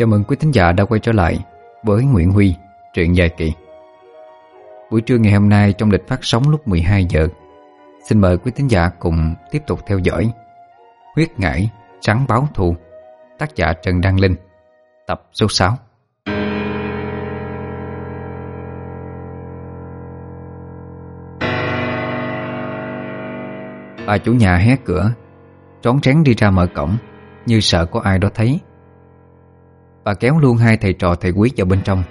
Chào mừng quý thính giả đã quay trở lại với Nguyễn Huy, truyện dài kỳ. Buổi trưa ngày hôm nay trong lịch phát sóng lúc 12 giờ, xin mời quý thính giả cùng tiếp tục theo dõi Huyết Ngải, Trắng Báo Thù, tác giả Trần Đăng Linh, tập số 6. Bà chủ nhà hé cửa, trón trén đi ra mở cổng, như sợ có ai đó thấy. Bà kéo luôn hai thầy trò thầy quý vào bên trong.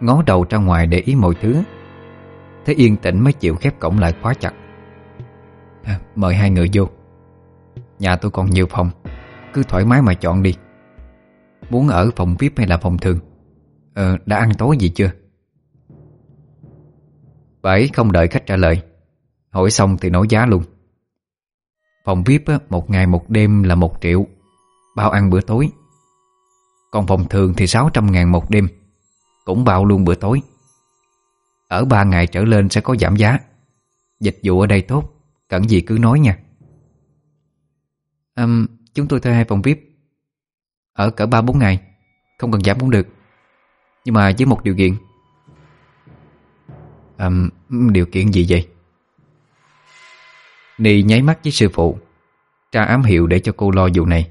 Ngó đầu ra ngoài để ý mọi thứ. Thế yên tĩnh mới chịu khép cổng lại khóa chặt. À, Mời hai người vô. Nhà tôi còn nhiều phòng. Cứ thoải mái mà chọn đi. Muốn ở phòng VIP hay là phòng thường? Ờ, đã ăn tối gì chưa? Bà ấy không đợi khách trả lời. Hỏi xong thì nói giá luôn. Phòng VIP á, một ngày một đêm là một triệu. Bao ăn bữa tối còn phòng thường thì 600 ngàn một đêm. Cũng bao luôn bữa tối. Ở 3 ngày trở lên sẽ có giảm giá. Dịch vụ ở đây tốt Cần gì cứ nói nha. Um, Chúng tôi thuê hai phòng VIP. Ở cỡ 3-4 ngày Không cần giảm cũng được. Nhưng mà với một điều kiện. Um, Điều kiện gì vậy? Nì nháy mắt với sư phụ Tra ám hiệu để cho cô lo vụ này.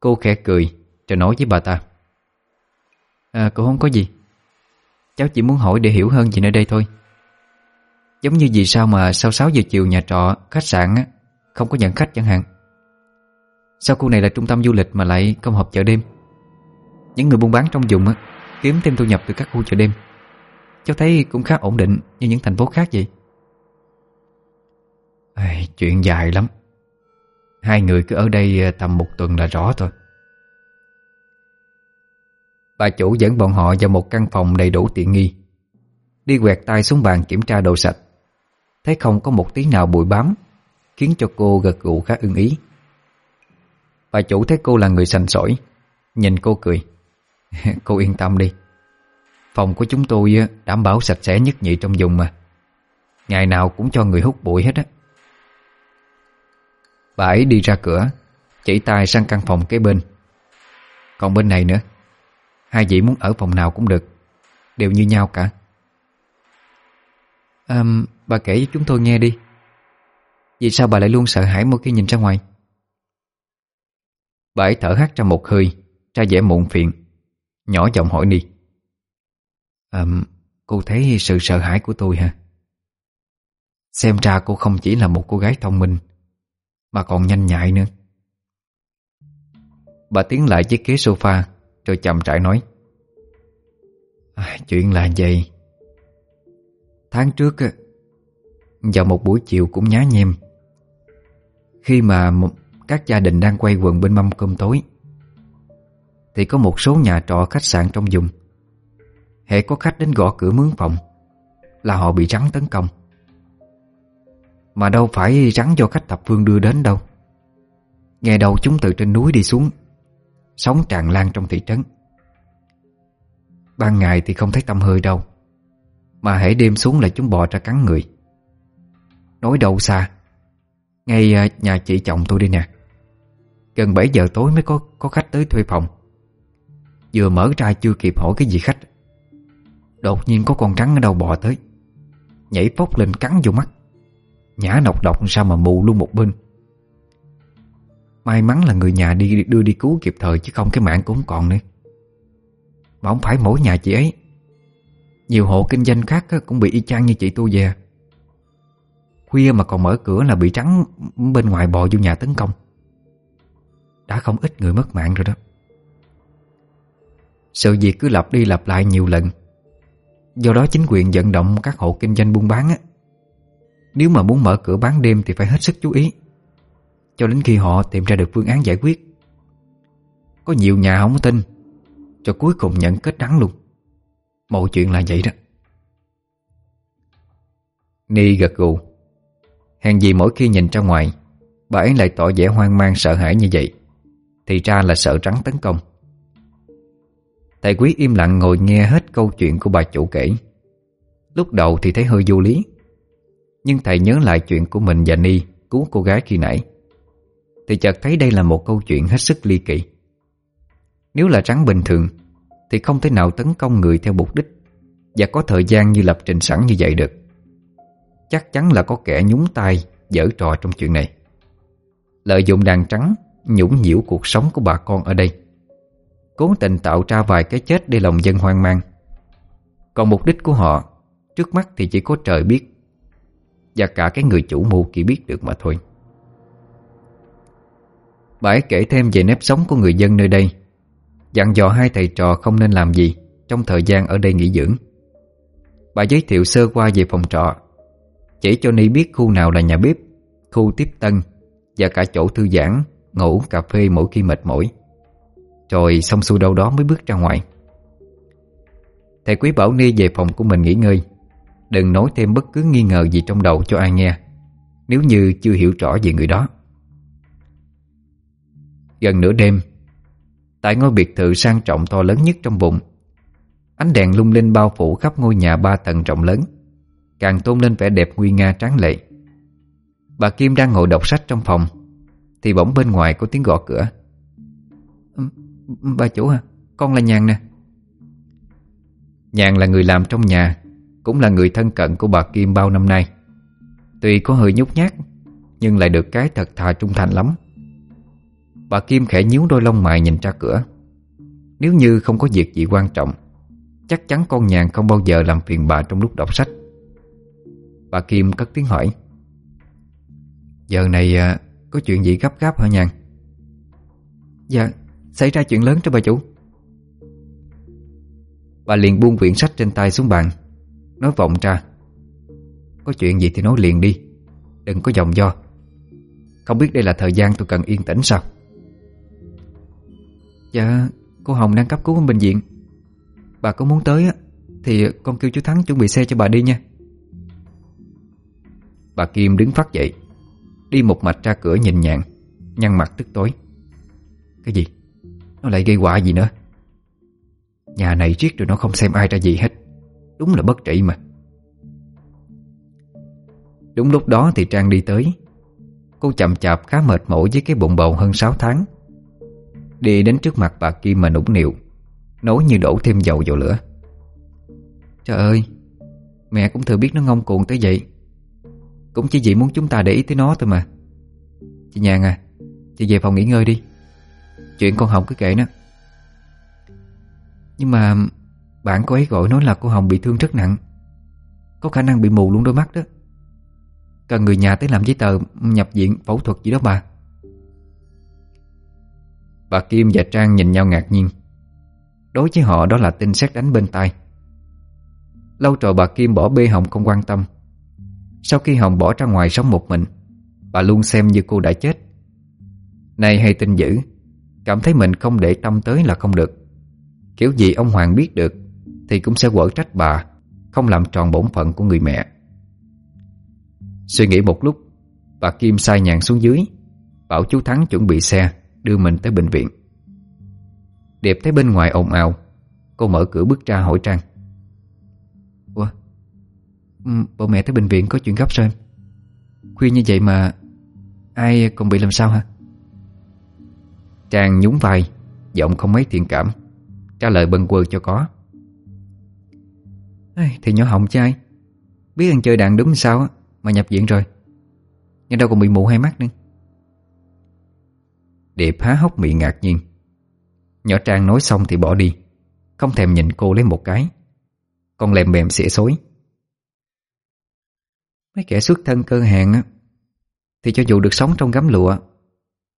Cô khẽ cười rồi nói với bà ta. À cô không có gì. Cháu chỉ muốn hỏi để hiểu hơn gì nơi đây thôi. Giống như vì sao mà sau 6 giờ chiều nhà trọ, khách sạn á, không có nhận khách chẳng hạn. Sao khu này là trung tâm du lịch mà lại không hợp chợ đêm. Những người buôn bán trong vùng á, kiếm thêm thu nhập từ các khu chợ đêm. Cháu thấy cũng khá ổn định như những thành phố khác vậy. À, Chuyện dài lắm. Hai người cứ ở đây à, tầm một tuần là rõ thôi. Bà chủ dẫn bọn họ vào một căn phòng đầy đủ tiện nghi. Đi quẹt tay xuống bàn kiểm tra đồ sạch. Thấy không có một tí nào bụi bám, Khiến cho cô gật gù khá ưng ý. Bà chủ thấy cô là người sành sỏi, Nhìn cô cười. Cô yên tâm đi. Phòng của chúng tôi đảm bảo sạch sẽ nhất nhị trong vùng mà. Ngày nào cũng cho người hút bụi hết á. Bà ấy đi ra cửa, Chỉ tay sang căn phòng kế bên. Còn bên này nữa. Hai vị muốn ở phòng nào cũng được. Đều như nhau cả. À, Bà kể cho chúng tôi nghe đi. Vì sao bà lại luôn sợ hãi mỗi khi nhìn ra ngoài? Bà ấy thở hắt ra một hơi Ra vẻ muộn phiền. Nhỏ giọng hỏi đi. À, Cô thấy sự sợ hãi của tôi hả? Xem ra cô không chỉ là một cô gái thông minh Mà còn nhanh nhạy nữa. Bà tiến lại chiếc ghế sofa tôi chậm rãi nói. À, Chuyện là vậy. Tháng trước Vào một buổi chiều cũng nhá nhem. Khi mà các gia đình đang quay quần bên mâm cơm tối Thì có một số nhà trọ khách sạn trong vùng. Hệ có khách đến gõ cửa mướn phòng Là họ bị rắn tấn công. Mà đâu phải rắn do khách thập phương đưa đến đâu. Nghe đầu chúng từ trên núi đi xuống Sống tràn lan trong thị trấn. Ban ngày thì không thấy tâm hơi đâu, Mà hãy đêm xuống là chúng bò ra cắn người. Nói đâu xa, Ngay à, nhà chị chồng tôi đi nè. Gần 7 giờ tối mới có có khách tới thuê phòng. Vừa mở ra chưa kịp hỏi cái gì khách, Đột nhiên có con rắn ở đâu bò tới, Nhảy phốc lên cắn vô mắt. Nhã nọc độc sao mà mù luôn một bên. May mắn là người nhà đi, đưa đi cứu kịp thời, Chứ không cái mạng cũng còn nữa. Mà không phải mỗi nhà chị ấy. Nhiều hộ kinh doanh khác cũng bị y chang như chị tôi về. Khuya mà còn mở cửa là bị trắng bên ngoài bò vô nhà tấn công. Đã không ít người mất mạng rồi đó. Sự việc cứ lặp đi lặp lại nhiều lần. Do đó chính quyền vận động các hộ kinh doanh buôn bán á. Nếu mà muốn mở cửa bán đêm thì phải hết sức chú ý cho đến khi họ tìm ra được phương án giải quyết. Có nhiều nhà không tin, Cho cuối cùng nhận kết đắng luôn. Mọi chuyện là vậy đó. Ni gật gù. Hèn gì mỗi khi nhìn ra ngoài, Bà ấy lại tỏ vẻ hoang mang sợ hãi như vậy. Thì ra là sợ rắn tấn công. Thầy quý im lặng ngồi nghe hết câu chuyện của bà chủ kể. Lúc đầu thì thấy hơi vô lý. Nhưng thầy nhớ lại chuyện của mình và Ni, Cứu cô gái khi nãy thì chợt thấy đây là một câu chuyện hết sức ly kỳ. Nếu là rắn bình thường, Thì không thể nào tấn công người theo mục đích Và có thời gian như lập trình sẵn như vậy được. Chắc chắn là có kẻ nhúng tay giở trò trong chuyện này. Lợi dụng đàn trắng, Nhũng nhiễu cuộc sống của bà con ở đây. Cố tình tạo ra vài cái chết Để lòng dân hoang mang. Còn mục đích của họ, Trước mắt thì chỉ có trời biết Và cả cái người chủ mưu chỉ biết được mà thôi. Bà ấy kể thêm về nếp sống của người dân nơi đây. Dặn dò hai thầy trò không nên làm gì Trong thời gian ở đây nghỉ dưỡng. Bà giới thiệu sơ qua về phòng trọ. Chỉ cho Ni biết khu nào là nhà bếp, Khu tiếp tân, Và cả chỗ thư giãn, Ngủ, cà phê mỗi khi mệt mỏi. Rồi xong xuôi đâu đó mới bước ra ngoài. Thầy quý bảo Ni về phòng của mình nghỉ ngơi. Đừng nói thêm bất cứ nghi ngờ gì trong đầu cho ai nghe, Nếu như chưa hiểu rõ về người đó. Gần nửa đêm, Tại ngôi biệt thự sang trọng to lớn nhất trong vùng, Ánh đèn lung linh bao phủ khắp ngôi nhà ba tầng rộng lớn, Càng tôn lên vẻ đẹp nguy nga tráng lệ. Bà Kim đang ngồi đọc sách trong phòng, Thì bỗng bên ngoài có tiếng gõ cửa. Bà chủ à Con là Nhàn nè. Nhàn là người làm trong nhà, Cũng là người thân cận của bà Kim bao năm nay. Tuy có hơi nhút nhát, Nhưng lại được cái thật thà trung thành lắm. Bà Kim khẽ nhíu đôi lông mày nhìn ra cửa. Nếu như không có việc gì quan trọng Chắc chắn con nhàn không bao giờ làm phiền bà trong lúc đọc sách. Bà Kim cất tiếng hỏi. Giờ này à, có chuyện gì gấp gáp hả nhàn? Dạ, xảy ra chuyện lớn cho bà chủ. Bà liền buông quyển sách trên tay xuống bàn Nói vọng ra. Có chuyện gì thì nói liền đi Đừng có dòng do. Không biết đây là thời gian tôi cần yên tĩnh sao? Dạ Cô Hồng đang cấp cứu ở bệnh viện. Bà có muốn tới á, Thì con kêu chú Thắng chuẩn bị xe cho bà đi nha. Bà Kim đứng phát dậy, Đi một mạch ra cửa nhìn nhạn Nhăn mặt tức tối. Cái gì? Nó lại gây họa gì nữa? Nhà này riết rồi nó không xem ai ra gì hết. Đúng là bất trị mà. Đúng lúc đó thì Trang đi tới. Cô chậm chạp khá mệt mỏi với cái bụng bầu hơn 6 tháng. Đi đến trước mặt bà Kim mà nũng nịu, Nói như đổ thêm dầu vào lửa. Trời ơi, Mẹ cũng thừa biết nó ngông cuồng tới vậy. Cũng chỉ vì muốn chúng ta để ý tới nó thôi mà. Chị Nhàn à Chị về phòng nghỉ ngơi đi. Chuyện con Hồng cứ kể nó. Nhưng mà Bạn cô ấy gọi nói là cô Hồng bị thương rất nặng. Có khả năng bị mù luôn đôi mắt đó. Cần người nhà tới làm giấy tờ Nhập viện phẫu thuật gì đó bà Bà Kim và Trang nhìn nhau ngạc nhiên. Đối với họ, đó là tin xét đánh bên tai. Lâu rồi bà Kim bỏ bê Hồng không quan tâm. Sau khi Hồng bỏ ra ngoài sống một mình, Bà luôn xem như cô đã chết. Nay hay tin dữ, Cảm thấy mình không để tâm tới là không được. Kiểu gì ông Hoàng biết được, Thì cũng sẽ quở trách bà, Không làm tròn bổn phận của người mẹ. Suy nghĩ một lúc, Bà Kim sai nhàn xuống dưới, Bảo chú Thắng chuẩn bị xe. Đưa mình tới bệnh viện. Điệp thấy bên ngoài ồn ào, Cô mở cửa bước ra hỏi Trang. Ủa bố mẹ tới bệnh viện có chuyện gấp sao em? Khuya như vậy mà Ai còn bị làm sao hả? Trang nhún vai, Giọng không mấy thiện cảm, Trả lời bần quơ cho có. Thì nhỏ hỏng trai Biết ăn chơi đàn đúng sao Mà nhập viện rồi. Nhưng đâu còn bị mù hai mắt nữa. Điệp há hốc miệng ngạc nhiên. Nhỏ Trang nói xong thì bỏ đi, Không thèm nhìn cô lấy một cái. Con lèm bèm xỉa xối. Mấy kẻ xuất thân cơ hàng á, Thì cho dù được sống trong gấm lụa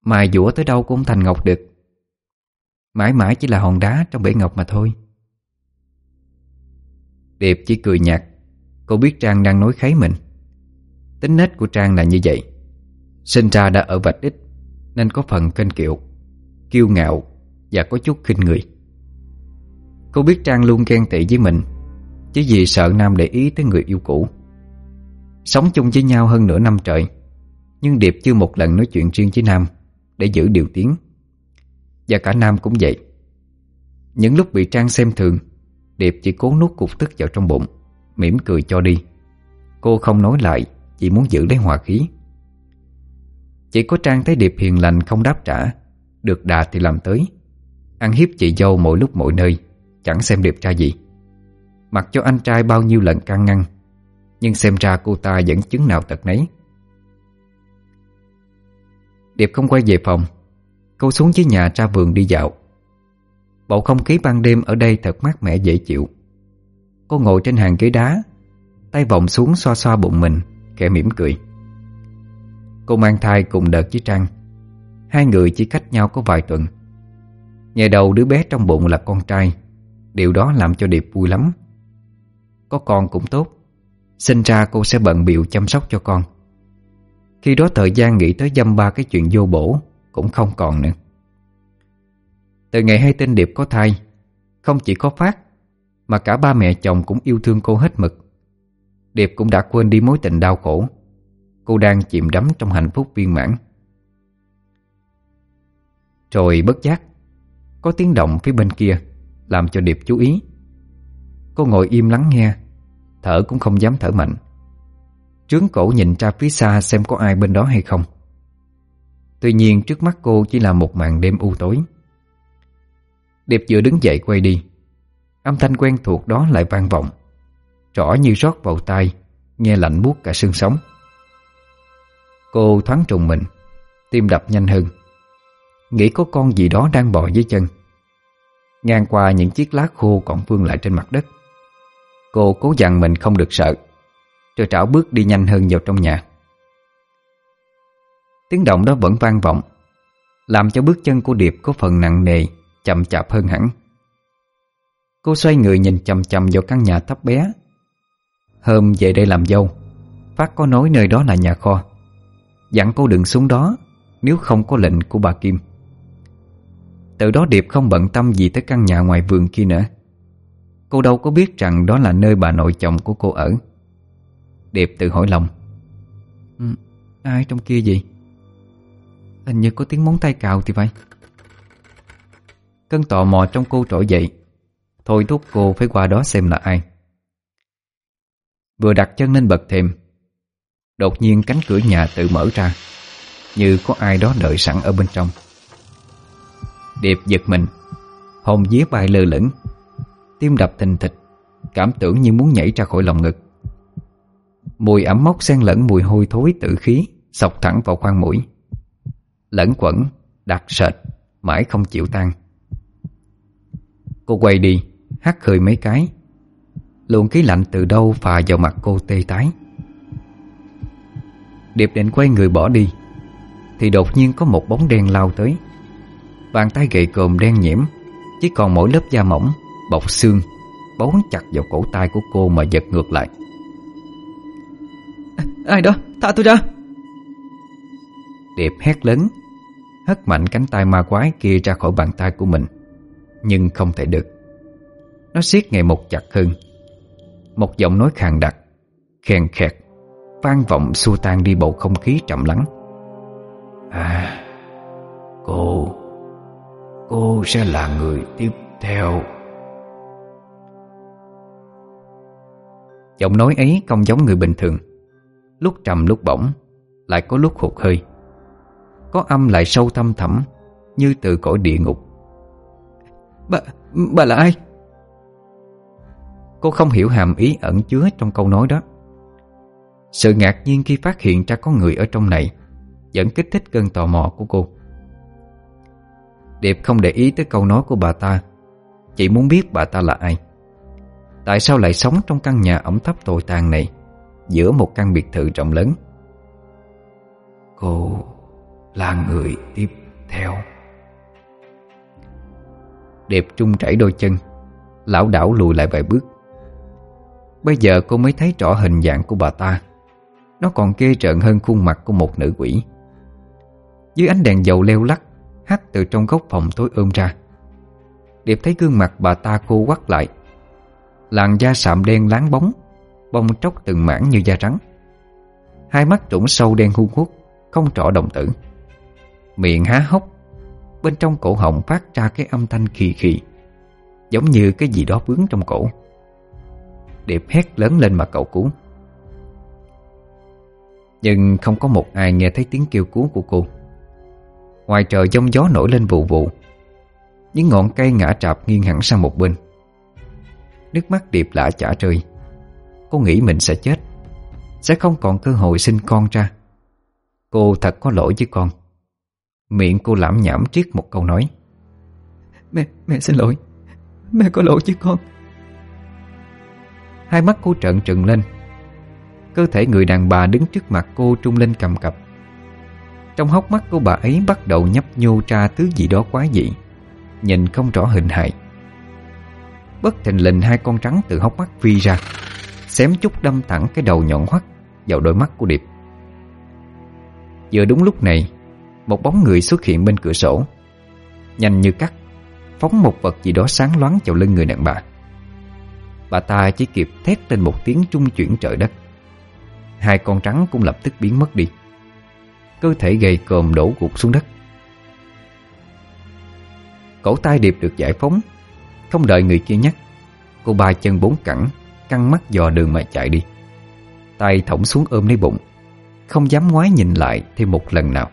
Mài dũa tới đâu cũng thành ngọc được Mãi mãi chỉ là hòn đá trong bể ngọc mà thôi. Điệp chỉ cười nhạt. Cô biết Trang đang nói kháy mình. Tính nết của Trang là như vậy. Sinh ra đã ở vạch đích nên có phần kênh kiệu, Kiêu ngạo Và có chút khinh người. Cô biết Trang luôn ghen tị với mình, Chỉ vì sợ Nam để ý tới người yêu cũ. Sống chung với nhau hơn nửa năm trời, Nhưng Điệp chưa một lần nói chuyện riêng với Nam Để giữ điều tiếng. Và cả Nam cũng vậy. Những lúc bị Trang xem thường, Điệp chỉ cố nuốt cục tức vào trong bụng, mỉm cười cho đi. Cô không nói lại, Chỉ muốn giữ lấy hòa khí chỉ có Trang thấy Điệp hiền lành không đáp trả. Được đà thì làm tới. Ăn hiếp chị dâu mỗi lúc mỗi nơi. Chẳng xem Điệp ra gì. Mặc cho anh trai bao nhiêu lần can ngăn, Nhưng xem ra cô ta vẫn chứng nào tật nấy. Điệp không quay về phòng. Cô xuống dưới nhà ra vườn đi dạo. Bầu không khí ban đêm ở đây thật mát mẻ dễ chịu. Cô ngồi trên hàng ghế đá, Tay vòng xuống xoa xoa bụng mình Kẻ mỉm cười. Cô mang thai cùng đợt với trang. Hai người chỉ cách nhau có vài tuần. Ngày đầu đứa bé trong bụng là con trai. Điều đó làm cho Điệp vui lắm. Có con cũng tốt. Sinh ra cô sẽ bận biệu chăm sóc cho con. Khi đó thời gian nghĩ tới dăm ba cái chuyện vô bổ Cũng không còn nữa. Từ ngày hay tin Điệp có thai, Không chỉ có Phát, Mà cả ba mẹ chồng cũng yêu thương cô hết mực. Điệp cũng đã quên đi mối tình đau khổ. Cô đang chìm đắm trong hạnh phúc viên mãn. Rồi bất giác, Có tiếng động phía bên kia, Làm cho Điệp chú ý. Cô ngồi im lắng nghe, Thở cũng không dám thở mạnh. Trướng cổ nhìn ra phía xa xem có ai bên đó hay không. Tuy nhiên trước mắt cô chỉ là một màn đêm u tối. Điệp vừa đứng dậy quay đi. Âm thanh quen thuộc đó lại vang vọng. Rõ như rót vào tai, Nghe lạnh buốt cả xương sống. Cô thoáng trùng mình, Tim đập nhanh hơn. Nghĩ có con gì đó đang bò dưới chân. Ngang qua những chiếc lá khô còn vương lại trên mặt đất. Cô cố dặn mình không được sợ, Rồi trảo bước đi nhanh hơn vào trong nhà. Tiếng động đó vẫn vang vọng, Làm cho bước chân của Điệp có phần nặng nề, Chậm chạp hơn hẳn. Cô xoay người nhìn chầm chầm vào căn nhà thấp bé. Hôm về đây làm dâu, Phát có nói nơi đó là nhà kho. Dặn cô đừng xuống đó Nếu không có lệnh của bà Kim. Từ đó Điệp không bận tâm gì tới căn nhà ngoài vườn kia nữa. Cô đâu có biết rằng đó là nơi bà nội chồng của cô ở. Điệp tự hỏi lòng. Ừ, Ai trong kia gì? Hình như có tiếng móng tay cào thì phải. Cơn tò mò trong cô trỗi dậy. Thôi thúc cô phải qua đó xem là ai. Vừa đặt chân lên bậc thềm Đột nhiên cánh cửa nhà tự mở ra Như có ai đó đợi sẵn ở bên trong. Điệp giật mình Hồn vía bay lơ lửng Tim đập thình thịch Cảm tưởng như muốn nhảy ra khỏi lòng ngực. Mùi ẩm mốc xen lẫn mùi hôi thối tự khí Sọc thẳng vào khoang mũi. Lẫn quẩn, đặc sệt Mãi không chịu tan. Cô quay đi Hắt khơi mấy cái. Luồng khí lạnh từ đâu phà vào mặt cô tê tái. Điệp định quay người bỏ đi Thì đột nhiên có một bóng đen lao tới. Bàn tay gậy cồm đen nhiễm Chỉ còn mỗi lớp da mỏng Bọc xương Bấu chặt vào cổ tay của cô mà giật ngược lại. Ai đó, thả tôi ra. Điệp hét lớn Hất mạnh cánh tay ma quái kia ra khỏi bàn tay của mình Nhưng không thể được. Nó siết ngày một chặt hơn. Một giọng nói khàn đặc Khen khẹt vang vọng xua tan đi bầu không khí trầm lắng. À Cô Cô sẽ là người tiếp theo. Giọng nói ấy không giống người bình thường. Lúc trầm lúc bổng Lại có lúc hụt hơi. Có âm lại sâu thâm thẳm Như từ cõi địa ngục. Bà, bà là ai? Cô không hiểu hàm ý ẩn chứa trong câu nói đó sự ngạc nhiên khi phát hiện ra có người ở trong này Vẫn kích thích cơn tò mò của cô. Điệp không để ý tới câu nói của bà ta, Chỉ muốn biết bà ta là ai. Tại sao lại sống trong căn nhà ẩm thấp tồi tàn này, Giữa một căn biệt thự rộng lớn? Cô là người tiếp theo. Điệp trung chảy đôi chân, Lão đảo lùi lại vài bước. Bây giờ cô mới thấy rõ hình dạng của bà ta. Nó còn ghê trợn hơn khuôn mặt của một nữ quỷ. Dưới ánh đèn dầu leo lắc Hắt từ trong góc phòng tối ôm ra. Điệp thấy gương mặt bà ta khô quắt lại. Làn da sạm đen láng bóng Bông tróc từng mảng như da trắng Hai mắt trũng sâu đen hun hút, Không trọ đồng tử. Miệng há hốc, Bên trong cổ họng phát ra cái âm thanh khì khì, Giống như cái gì đó vướng trong cổ. Điệp hét lớn lên mà cậu cứu. Nhưng không có một ai nghe thấy tiếng kêu cứu của cô. Ngoài trời giông gió nổi lên vụ vụ Những ngọn cây ngã trạp nghiêng hẳn sang một bên. Nước mắt Điệp lạ chả rơi. Cô nghĩ mình sẽ chết Sẽ không còn cơ hội sinh con ra. Cô thật có lỗi với con. Miệng cô lãm nhảm triết một câu nói. Mẹ, mẹ xin lỗi. Mẹ có lỗi với con. Hai mắt cô trợn trừng lên Cơ thể người đàn bà đứng trước mặt cô trung lên cầm cập. Trong hốc mắt của bà ấy bắt đầu nhấp nhô ra thứ gì đó quá dị, Nhìn không rõ hình hài. Bất thình lình hai con trắng từ hốc mắt phi ra, Xém chút đâm thẳng cái đầu nhọn hoắt Vào đôi mắt của Điệp. Vừa đúng lúc này, Một bóng người xuất hiện bên cửa sổ, Nhanh như cắt, Phóng một vật gì đó sáng loáng vào lưng người đàn bà. Bà ta chỉ kịp thét lên một tiếng trung chuyển trời đất. Hai con trắng cũng lập tức biến mất đi. Cơ thể gầy còm đổ gục xuống đất. Cổ tay điệp được giải phóng. Không đợi người kia nhắc, Cô ba chân bốn cẳng, Căng mắt dò đường mà chạy đi. Tay thõng xuống ôm lấy bụng, Không dám ngoái nhìn lại thêm một lần nào.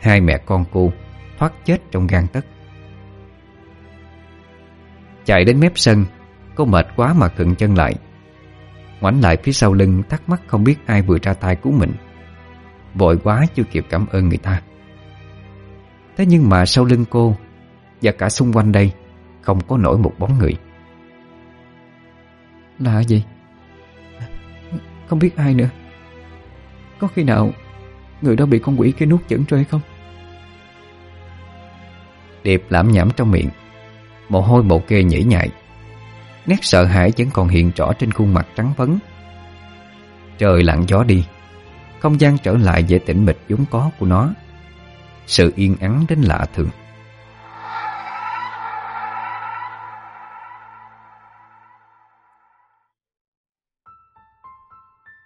Hai mẹ con cô Thoát chết trong gan tất Chạy đến mép sân, Cô mệt quá mà khựng chân lại. Ngoảnh lại phía sau lưng thắc mắc không biết ai vừa ra tay cứu mình. Vội quá chưa kịp cảm ơn người ta. Thế nhưng mà sau lưng cô Và cả xung quanh đây Không có nổi một bóng người. Là gì? Không biết ai nữa. Có khi nào Người đó bị con quỷ kia nuốt chửng rồi hay không? Điệp lãm nhảm trong miệng Mồ hôi bộ kê nhảy nhại Nét sợ hãi vẫn còn hiện rõ trên khuôn mặt trắng vấn. Trời lặng gió đi Không gian trở lại vẻ tĩnh mịch vốn có của nó. Sự yên ắng đến lạ thường.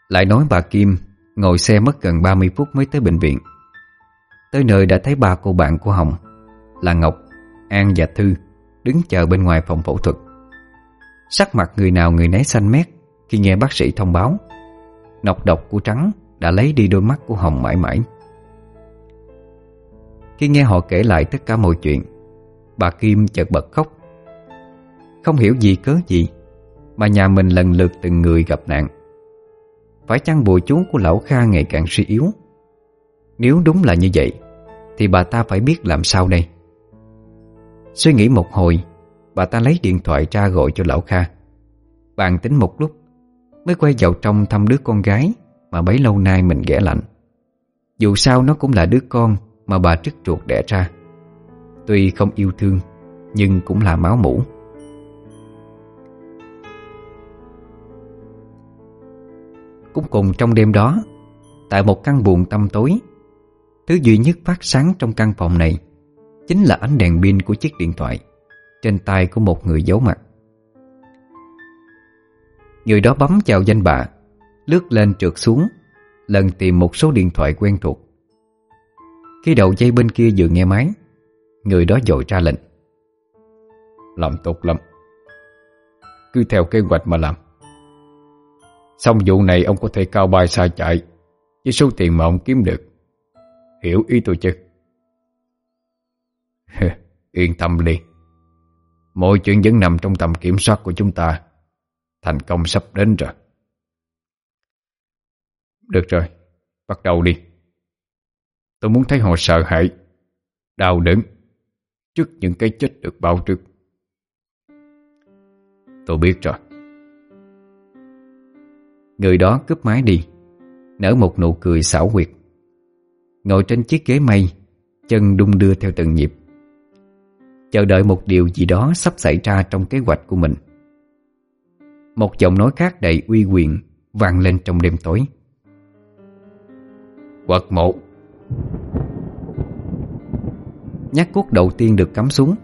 Lại nói bà Kim Ngồi xe mất gần 30 phút mới tới bệnh viện. Tới nơi đã thấy ba cô bạn của Hồng Là Ngọc, An và Thư Đứng chờ bên ngoài phòng phẫu thuật. Sắc mặt người nào người nấy xanh mét Khi nghe bác sĩ thông báo. Nọc độc của Trắng đã lấy đi đôi mắt của Hồng mãi mãi. Khi nghe họ kể lại tất cả mọi chuyện, Bà Kim chợt bật khóc. Không hiểu gì cớ gì, Mà nhà mình lần lượt từng người gặp nạn. Phải chăng bùa chú của lão Kha ngày càng suy yếu? Nếu đúng là như vậy, Thì bà ta phải biết làm sao đây? Suy nghĩ một hồi Bà ta lấy điện thoại ra gọi cho lão Kha. Bàn tính một lúc, Mới quay vào trong thăm đứa con gái Mà bấy lâu nay mình ghẻ lạnh. Dù sao nó cũng là đứa con Mà bà trức ruột đẻ ra. Tuy không yêu thương, Nhưng cũng là máu mủ. Cũng cùng trong đêm đó, Tại một căn buồng tăm tối, Thứ duy nhất phát sáng trong căn phòng này Chính là ánh đèn pin của chiếc điện thoại. Trên tay của một người giấu mặt. Người đó bấm chào danh bạ, Lướt lên trượt xuống, Lần tìm một số điện thoại quen thuộc. Khi đầu dây bên kia vừa nghe máy, Người đó dội ra lệnh. Làm tốt lắm. Cứ theo kế hoạch mà làm. Xong vụ này ông có thể cao bay xa chạy, Với số tiền mà ông kiếm được. Hiểu ý tôi chứ? Yên tâm đi. Mọi chuyện vẫn nằm trong tầm kiểm soát của chúng ta. Thành công sắp đến rồi. Được rồi, Bắt đầu đi. Tôi muốn thấy họ sợ hãi, Đau đớn Trước những cái chết được báo trước Tôi biết rồi. Người đó cướp máy đi, Nở một nụ cười xảo quyệt. Ngồi trên chiếc ghế mây Chân đung đưa theo từng nhịp. Chờ đợi một điều gì đó sắp xảy ra trong kế hoạch của mình. Một giọng nói khác đầy uy quyền vang lên trong đêm tối. Quật mộ. Nhát cuốc đầu tiên được cắm xuống.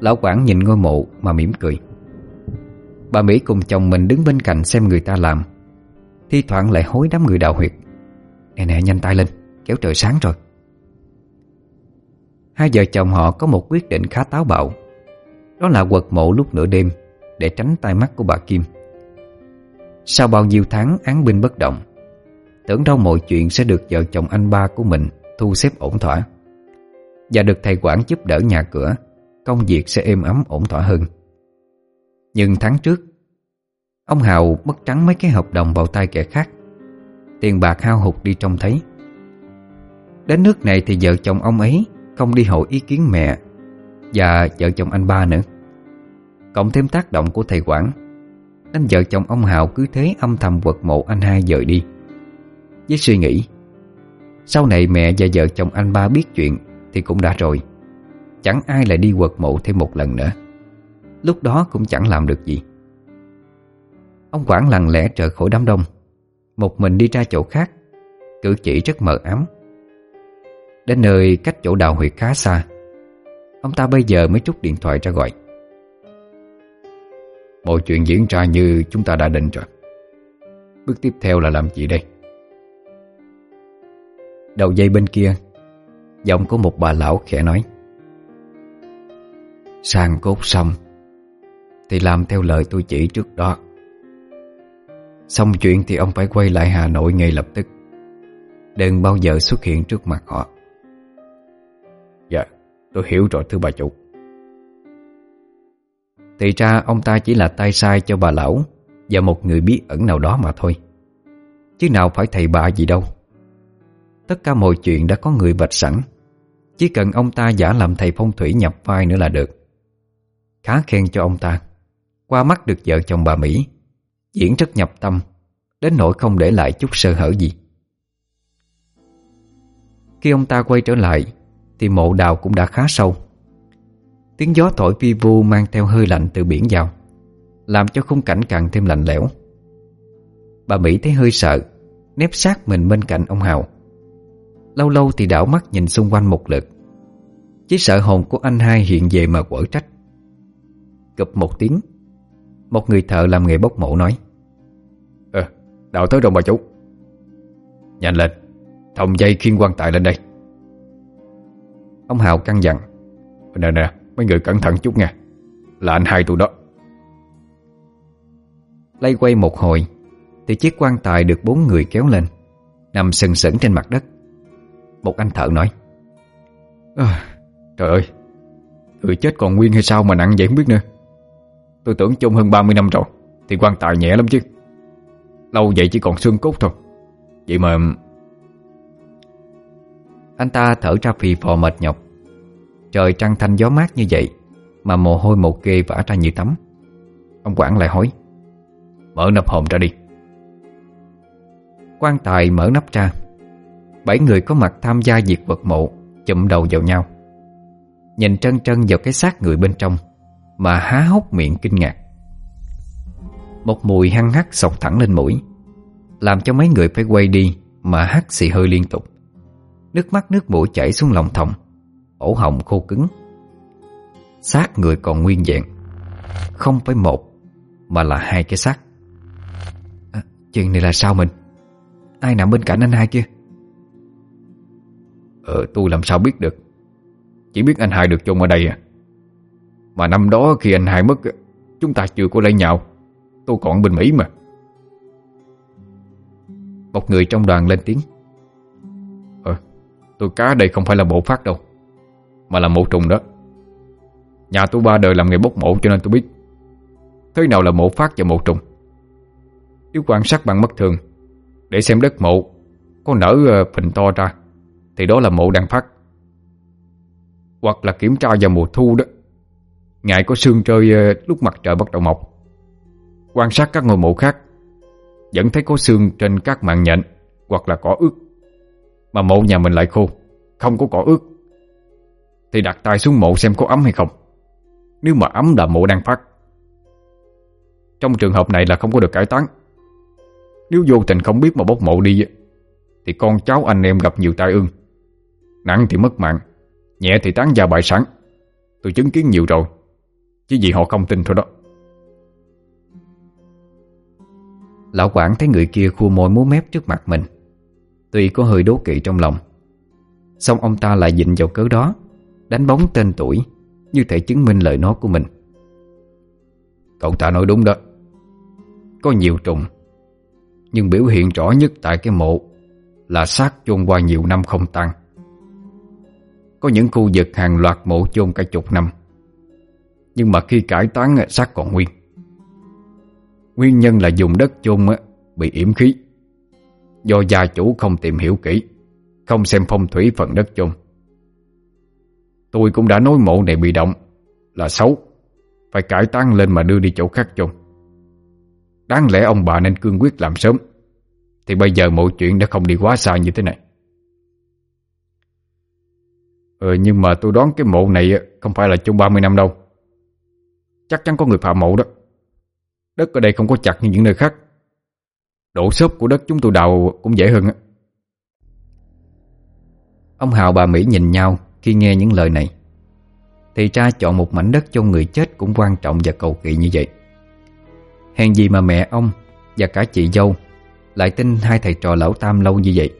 Lão quản nhìn ngôi mộ mà mỉm cười. Bà Mỹ cùng chồng mình đứng bên cạnh xem người ta làm. Thi thoảng lại hối đám người đào huyệt. Nè nè nhanh tay lên Kéo trời sáng rồi Hai vợ chồng họ có một quyết định khá táo bạo. Đó là quật mộ lúc nửa đêm, Để tránh tai mắt của bà Kim. Sau bao nhiêu tháng, án binh bất động, Tưởng đâu mọi chuyện sẽ được vợ chồng anh ba của mình Thu xếp ổn thỏa. Và được thầy quản giúp đỡ nhà cửa, Công việc sẽ êm ấm ổn thỏa hơn. Nhưng tháng trước, Ông Hào mất trắng mấy cái hợp đồng vào tay kẻ khác. Tiền bạc hao hụt đi trông thấy. Đến nước này thì vợ chồng ông ấy không đi hội ý kiến mẹ Và vợ chồng anh ba nữa. Cộng thêm tác động của thầy quản Nên vợ chồng ông Hào cứ thế âm thầm quật mộ anh hai dời đi. Với suy nghĩ, Sau này mẹ và vợ chồng anh ba biết chuyện Thì cũng đã rồi. Chẳng ai lại đi quật mộ thêm một lần nữa. Lúc đó cũng chẳng làm được gì. Ông Quảng lặng lẽ trở khỏi đám đông. Một mình đi ra chỗ khác, Cử chỉ rất mờ ám. Đến nơi cách chỗ đào huyệt khá xa. Ông ta bây giờ mới trút điện thoại ra gọi. Mọi chuyện diễn ra như chúng ta đã định rồi. Bước tiếp theo là làm gì đây? Đầu dây bên kia, Giọng của một bà lão khẽ nói. Sang cốt xong, Thì làm theo lời tôi chỉ trước đó. Xong chuyện thì ông phải quay lại Hà Nội ngay lập tức. Đừng bao giờ xuất hiện trước mặt họ tôi hiểu rồi thưa bà chủ. Thì ra ông ta chỉ là tay sai cho bà lão Và một người bí ẩn nào đó mà thôi. Chứ nào phải thầy bà gì đâu. Tất cả mọi chuyện đã có người vạch sẵn. Chỉ cần ông ta giả làm thầy phong thủy nhập vai nữa là được. Khá khen cho ông ta. Qua mắt được vợ chồng bà Mỹ, Diễn rất nhập tâm, Đến nỗi không để lại chút sơ hở gì. Khi ông ta quay trở lại thì mộ đào cũng đã khá sâu. Tiếng gió thổi vi vu mang theo hơi lạnh từ biển vào Làm cho khung cảnh càng thêm lạnh lẽo. Bà Mỹ thấy hơi sợ Nép sát mình bên cạnh ông Hào. Lâu lâu thì đảo mắt nhìn xung quanh một lượt. Chỉ sợ hồn của anh hai hiện về mà quở trách. Cụp một tiếng Một người thợ làm nghề bốc mộ nói Ờ, đào tới rồi bà chú? Nhanh lên Thòng dây khiên quan tài lên đây. Ông Hào căng dặn. Nè nè, mấy người cẩn thận chút nha. Là anh hai tụi đó. Lây quay một hồi Thì chiếc quan tài được bốn người kéo lên Nằm sừng sững trên mặt đất. Một anh thợ nói à, Trời ơi Người chết còn nguyên hay sao mà nặng vậy không biết nữa. Tôi tưởng chung hơn 30 năm rồi Thì quan tài nhẹ lắm chứ. Lâu vậy chỉ còn xương cốt thôi. Vậy mà anh ta thở ra phì phò mệt nhọc. Trời trăng thanh gió mát như vậy, Mà mồ hôi một ghê vã ra như tắm. Ông quản lại hỏi, Mở nắp hòm ra đi. Quan tài mở nắp ra. Bảy người có mặt tham gia việc vật mộ, Chụm đầu vào nhau. Nhìn trân trân vào cái xác người bên trong, Mà há hốc miệng kinh ngạc. Một mùi hăng hắc sọc thẳng lên mũi, Làm cho mấy người phải quay đi Mà hắt xì hơi liên tục. Nước mắt nước mũi chảy xuống lòng thòng. Ổ họng khô cứng. Xác người còn nguyên vẹn. Không phải một Mà là hai cái xác. À, Chuyện này là sao mình? Ai nằm bên cạnh anh hai kia? Ờ tôi làm sao biết được? Chỉ biết anh hai được chôn ở đây à. Mà năm đó khi anh hai mất Chúng ta chưa có lấy nhau. Tôi còn bên Mỹ mà. Một người trong đoàn lên tiếng. Tôi cá đây không phải là bộ phát đâu, Mà là mộ trùng đó. Nhà tôi ba đời làm nghề bốc mộ cho nên tôi biết. Thế nào là mộ phát và mộ trùng? Nếu quan sát bằng mắt thường. Để xem đất mộ Có nở ờ, phình to ra, Thì đó là mộ đang phát. Hoặc là kiểm tra vào mùa thu đó. Ngày có sương rơi ờ, lúc mặt trời bắt đầu mọc. Quan sát các ngôi mộ khác. Vẫn thấy có sương trên các mạng nhện Hoặc là cỏ ướt. Mà mộ nhà mình lại khô, Không có cỏ ướt. Thì đặt tay xuống mộ xem có ấm hay không. Nếu mà ấm là mộ đang phát. Trong trường hợp này là không có được cải tán Nếu vô tình không biết mà bốc mộ đi Thì con cháu anh em gặp nhiều tai ương. Nặng thì mất mạng, Nhẹ thì tán gia bại sản. Tôi chứng kiến nhiều rồi, Chỉ vì họ không tin thôi đó. Lão quản thấy người kia khua môi múa mép trước mặt mình. Tuy có hơi đố kỵ trong lòng. Xong ông ta lại dịnh vào cớ đó, Đánh bóng tên tuổi, Như thể chứng minh lời nói của mình. Cậu ta nói đúng đó. Có nhiều trùng, Nhưng biểu hiện rõ nhất tại cái mộ Là xác chôn qua nhiều năm không tăng Có những khu vực hàng loạt mộ chôn cả chục năm, Nhưng mà khi cải tán, xác còn nguyên. Nguyên nhân là dùng đất chôn bị yểm khí. Do gia chủ không tìm hiểu kỹ, Không xem phong thủy phần đất chôn Tôi cũng đã nói mộ này bị động, Là xấu, Phải cải tăng lên mà đưa đi chỗ khác chôn Đáng lẽ ông bà nên cương quyết làm sớm, Thì bây giờ mọi chuyện đã không đi quá xa như thế này. Ừ nhưng mà tôi đoán cái mộ này Không phải là chung 30 năm đâu. Chắc chắn có người phạm mộ đó. Đất ở đây không có chặt như những nơi khác. Độ xốp của đất chúng tôi đào cũng dễ hơn á. Ông Hào bà Mỹ nhìn nhau Khi nghe những lời này. Thì ra chọn một mảnh đất cho người chết Cũng quan trọng và cầu kỳ như vậy. Hèn gì mà mẹ ông Và cả chị dâu Lại tin hai thầy trò lão tam lâu như vậy?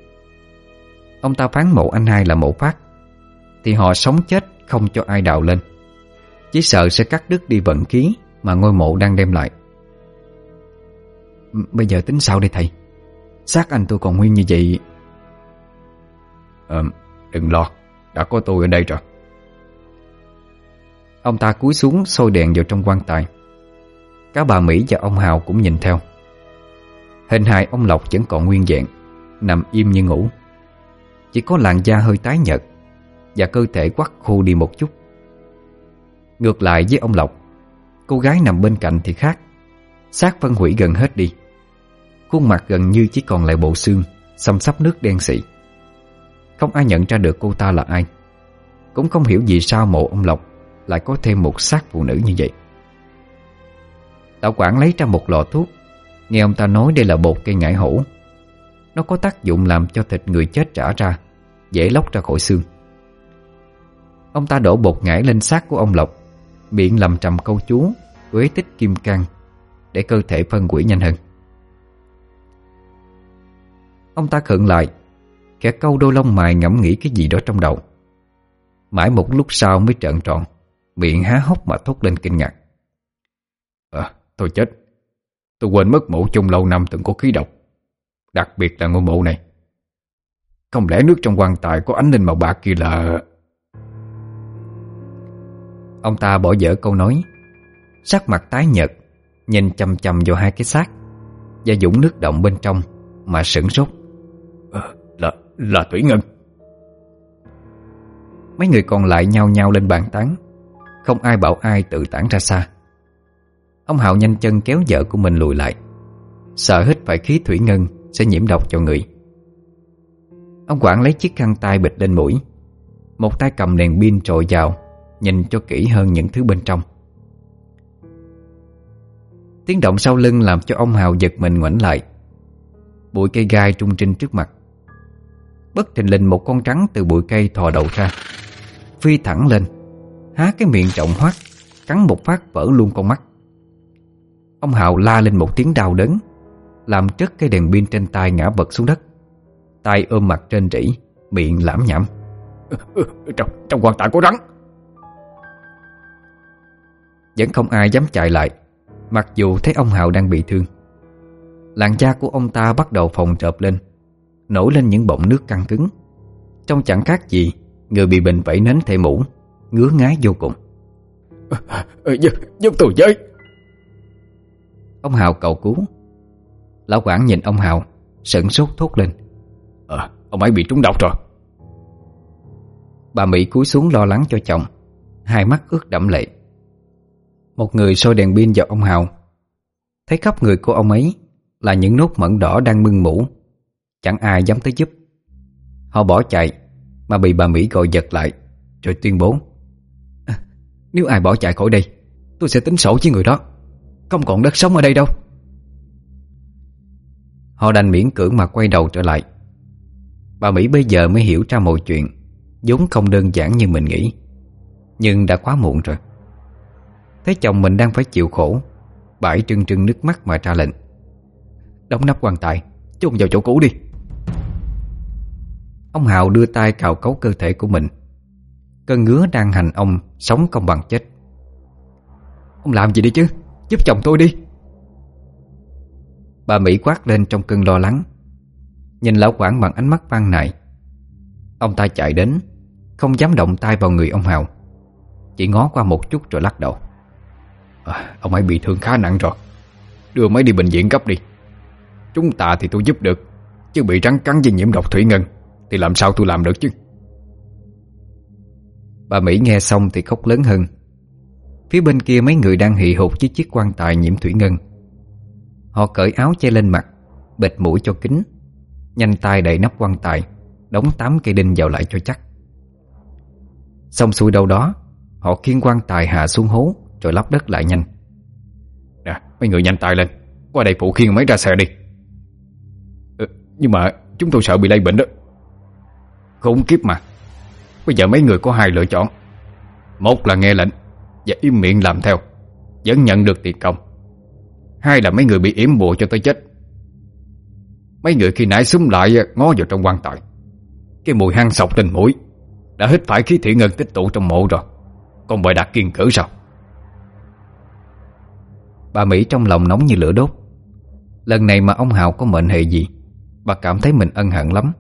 Ông ta phán mộ anh hai là mộ phát, Thì họ sống chết không cho ai đào lên. Chỉ sợ sẽ cắt đứt đi vận khí Mà ngôi mộ đang đem lại. Bây giờ tính sao đây thầy? Xác anh tôi còn nguyên như vậy. Ờ đừng lo Đã có tôi ở đây rồi. Ông ta cúi xuống sôi đèn vào trong quan tài. Cả bà Mỹ và ông Hào cũng nhìn theo. Hình hài ông Lộc vẫn còn nguyên vẹn Nằm im như ngủ. Chỉ có làn da hơi tái nhợt Và cơ thể quắt khô đi một chút. Ngược lại với ông Lộc Cô gái nằm bên cạnh thì khác xác phân hủy gần hết đi. Khuôn mặt gần như chỉ còn lại bộ xương, Xăm sắp nước đen xị. Không ai nhận ra được cô ta là ai. Cũng không hiểu vì sao mộ ông Lộc Lại có thêm một xác phụ nữ như vậy. Đạo quản lấy ra một lọ thuốc. Nghe ông ta nói đây là bột cây ngải hổ. Nó có tác dụng làm cho thịt người chết trả ra, Dễ lóc ra khỏi xương. Ông ta đổ bột ngải lên xác của ông Lộc, Miệng lầm trầm câu chú Quế tích kim cang để cơ thể phân quỷ nhanh hơn. Ông ta khựng lại kẻ câu đôi lông mày ngẫm nghĩ cái gì đó trong đầu. Mãi một lúc sau mới trợn tròn, Miệng há hốc mà thốt lên kinh ngạc. À tôi chết. Tôi quên mất mộ chung lâu năm từng có khí độc, Đặc biệt là ngôi mộ này. Không lẽ nước trong quan tài có ánh lên màu bạc kia là Ông ta bỏ dở câu nói, Sắc mặt tái nhợt Nhìn chầm chầm vào hai cái xác Và dũng nước động bên trong Mà sửng sốt. À, Là là Thủy Ngân. Mấy người còn lại nhao nhao lên bàn tán. Không ai bảo ai tự tản ra xa. Ông Hào nhanh chân kéo vợ của mình lùi lại. Sợ hít phải khí Thủy Ngân Sẽ nhiễm độc cho người. Ông quản lấy chiếc khăn tay bịt lên mũi. Một tay cầm đèn pin trội vào Nhìn cho kỹ hơn những thứ bên trong Tiếng động sau lưng làm cho ông Hào giật mình ngoảnh lại. Bụi cây gai trung trinh trước mặt. Bất thình lình một con trắng từ bụi cây thò đầu ra Phi thẳng lên Há cái miệng trọng hoắt Cắn một phát vỡ luôn con mắt. Ông Hào la lên một tiếng đau đớn Làm trất cây đèn pin trên tay ngã bật xuống đất. Tay ôm mặt trên rỉ Miệng lãm nhảm. Trong, trong quan tài có rắn. Vẫn không ai dám chạy lại Mặc dù thấy ông Hào đang bị thương. Làn da của ông ta bắt đầu phồng trợp lên Nổi lên những bọng nước căng cứng. Trông chẳng khác gì Người bị bệnh vẫy nến thể mũ Ngứa ngái vô cùng. Giúp, giúp tôi với Ông Hào cầu cứu. Lão quản nhìn ông Hào Sửng sốt thốt lên. À, Ông ấy bị trúng độc rồi. Bà Mỹ cúi xuống lo lắng cho chồng Hai mắt ướt đẫm lệ một người soi đèn pin vào ông Hào. Thấy khắp người của ông ấy Là những nốt mẩn đỏ đang mưng mũ Chẳng ai dám tới giúp. Họ bỏ chạy Mà bị bà Mỹ gọi giật lại Rồi tuyên bố. À, Nếu ai bỏ chạy khỏi đây Tôi sẽ tính sổ với người đó. Không còn đất sống ở đây đâu. Họ đành miễn cưỡng mà quay đầu trở lại. Bà Mỹ bây giờ mới hiểu ra mọi chuyện vốn không đơn giản như mình nghĩ. Nhưng đã quá muộn rồi. Thấy chồng mình đang phải chịu khổ Bãi trưng trưng nước mắt mà ra lệnh. Đóng nắp quan tài, Chôn vào chỗ cũ đi. Ông Hào đưa tay cào cấu cơ thể của mình. Cơn ngứa đang hành ông, Sống không bằng chết. Ông làm gì đi chứ? Giúp chồng tôi đi. Bà Mỹ quát lên trong cơn lo lắng. Nhìn lão quản bằng ánh mắt van nại Ông ta chạy đến, Không dám động tay vào người ông Hào. Chỉ ngó qua một chút rồi lắc đầu à, Ông ấy bị thương khá nặng rồi. Đưa mấy đi bệnh viện gấp đi. Chúng ta thì tôi giúp được Chứ bị rắn cắn với nhiễm độc thủy ngân Thì làm sao tôi làm được chứ? Bà Mỹ nghe xong thì khóc lớn hơn. Phía bên kia mấy người đang hị hụt với chiếc quan tài nhiễm thủy ngân. Họ cởi áo che lên mặt Bịt mũi cho kính Nhanh tay đậy nắp quan tài Đóng tám cây đinh vào lại cho chắc. Xong xuôi đâu đó Họ khiêng quan tài hạ xuống hố. Rồi lắp đất lại nhanh. Nè mấy người nhanh tay lên. Qua đây phụ khiên mấy ra xe đi. Ừ, Nhưng mà chúng tôi sợ bị lây bệnh đó. Khốn kiếp mà. Bây giờ mấy người có hai lựa chọn. Một là nghe lệnh Và im miệng làm theo. Vẫn nhận được tiền công. Hai là mấy người bị yểm bùa cho tới chết. Mấy người khi nãy súng lại ờ, Ngó vào trong quan tài. Cái mùi hăng sọc trên mũi. Đã hít phải khí thị ngân tích tụ trong mộ rồi. Còn bời đặt kiên cử sao? Bà Mỹ trong lòng nóng như lửa đốt. Lần này mà ông Hào có mệnh hệ gì, Bà cảm thấy mình ân hận lắm.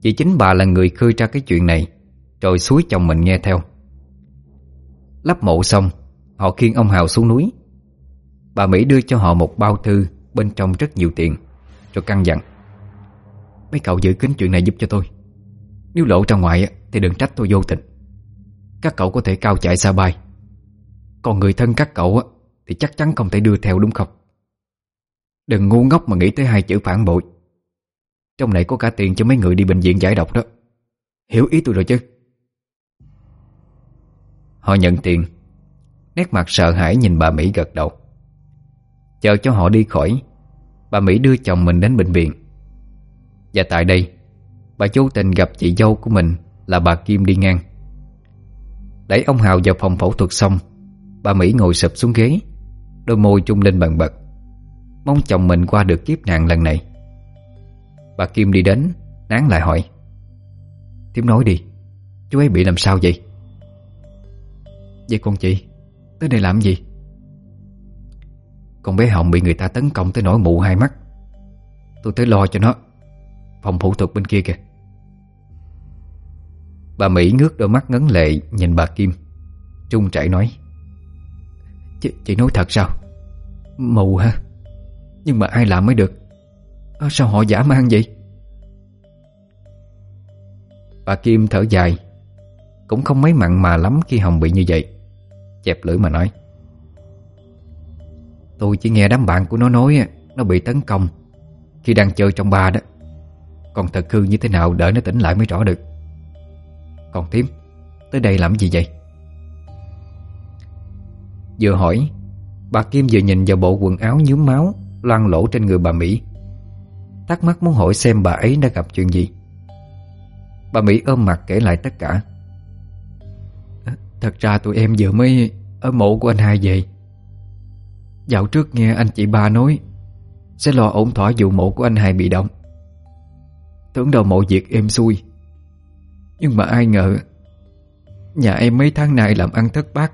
Chỉ chính bà là người khơi ra cái chuyện này, Rồi suối chồng mình nghe theo. Lắp mộ xong, Họ khiêng ông Hào xuống núi. Bà Mỹ đưa cho họ một bao thư Bên trong rất nhiều tiền, Rồi căn dặn. Mấy cậu giữ kín chuyện này giúp cho tôi. Nếu lộ ra ngoài thì đừng trách tôi vô tình. Các cậu có thể cao chạy xa bay. Còn người thân các cậu thì chắc chắn không thể đưa theo, đúng không? Đừng ngu ngốc mà nghĩ tới hai chữ phản bội. Trong này có cả tiền cho mấy người đi bệnh viện giải độc đó. Hiểu ý tôi rồi chứ? Họ nhận tiền. Nét mặt sợ hãi nhìn bà Mỹ gật đầu. Chờ cho họ đi khỏi, Bà Mỹ đưa chồng mình đến bệnh viện. Và tại đây, Bà chú tình gặp chị dâu của mình Là bà Kim đi ngang. Đẩy ông Hào vào phòng phẫu thuật xong, Bà Mỹ ngồi sụp xuống ghế. Đôi môi trung lên bần bật. Mong chồng mình qua được kiếp nạn lần này. Bà Kim đi đến, Nán lại hỏi. Tiếp nói đi, Chú ấy bị làm sao vậy? Vậy con chị, Tới đây làm gì? Con bé Hồng bị người ta tấn công tới nỗi mụ hai mắt. Tôi tới lo cho nó, Phòng phẫu thuật bên kia kìa. Bà Mỹ ngước đôi mắt ngấn lệ Nhìn bà Kim, Trung chảy nói chị, chị nói thật sao? Mù ha Nhưng mà ai làm mới được? À, Sao họ giả mang vậy? Bà Kim thở dài. Cũng không mấy mặn mà lắm khi Hồng bị như vậy. Chẹp lưỡi mà nói. Tôi chỉ nghe đám bạn của nó nói Nó bị tấn công. Khi đang chơi trong ba đó Còn thật hư như thế nào đợi nó tỉnh lại mới rõ được. Còn Thiếm Tới đây làm gì vậy? Vừa hỏi, Bà Kim vừa nhìn vào bộ quần áo nhúm máu Loan lỗ trên người bà Mỹ. Thắc mắc muốn hỏi xem bà ấy đã gặp chuyện gì. Bà Mỹ ôm mặt kể lại tất cả. Thật ra tụi em vừa mới Ở mộ của anh hai về. Dạo trước nghe anh chị ba nói, Sẽ lo ổn thỏa vụ mộ của anh hai bị động. Tưởng đầu mộ việc êm xuôi. Nhưng mà ai ngờ, Nhà em mấy tháng nay làm ăn thất bát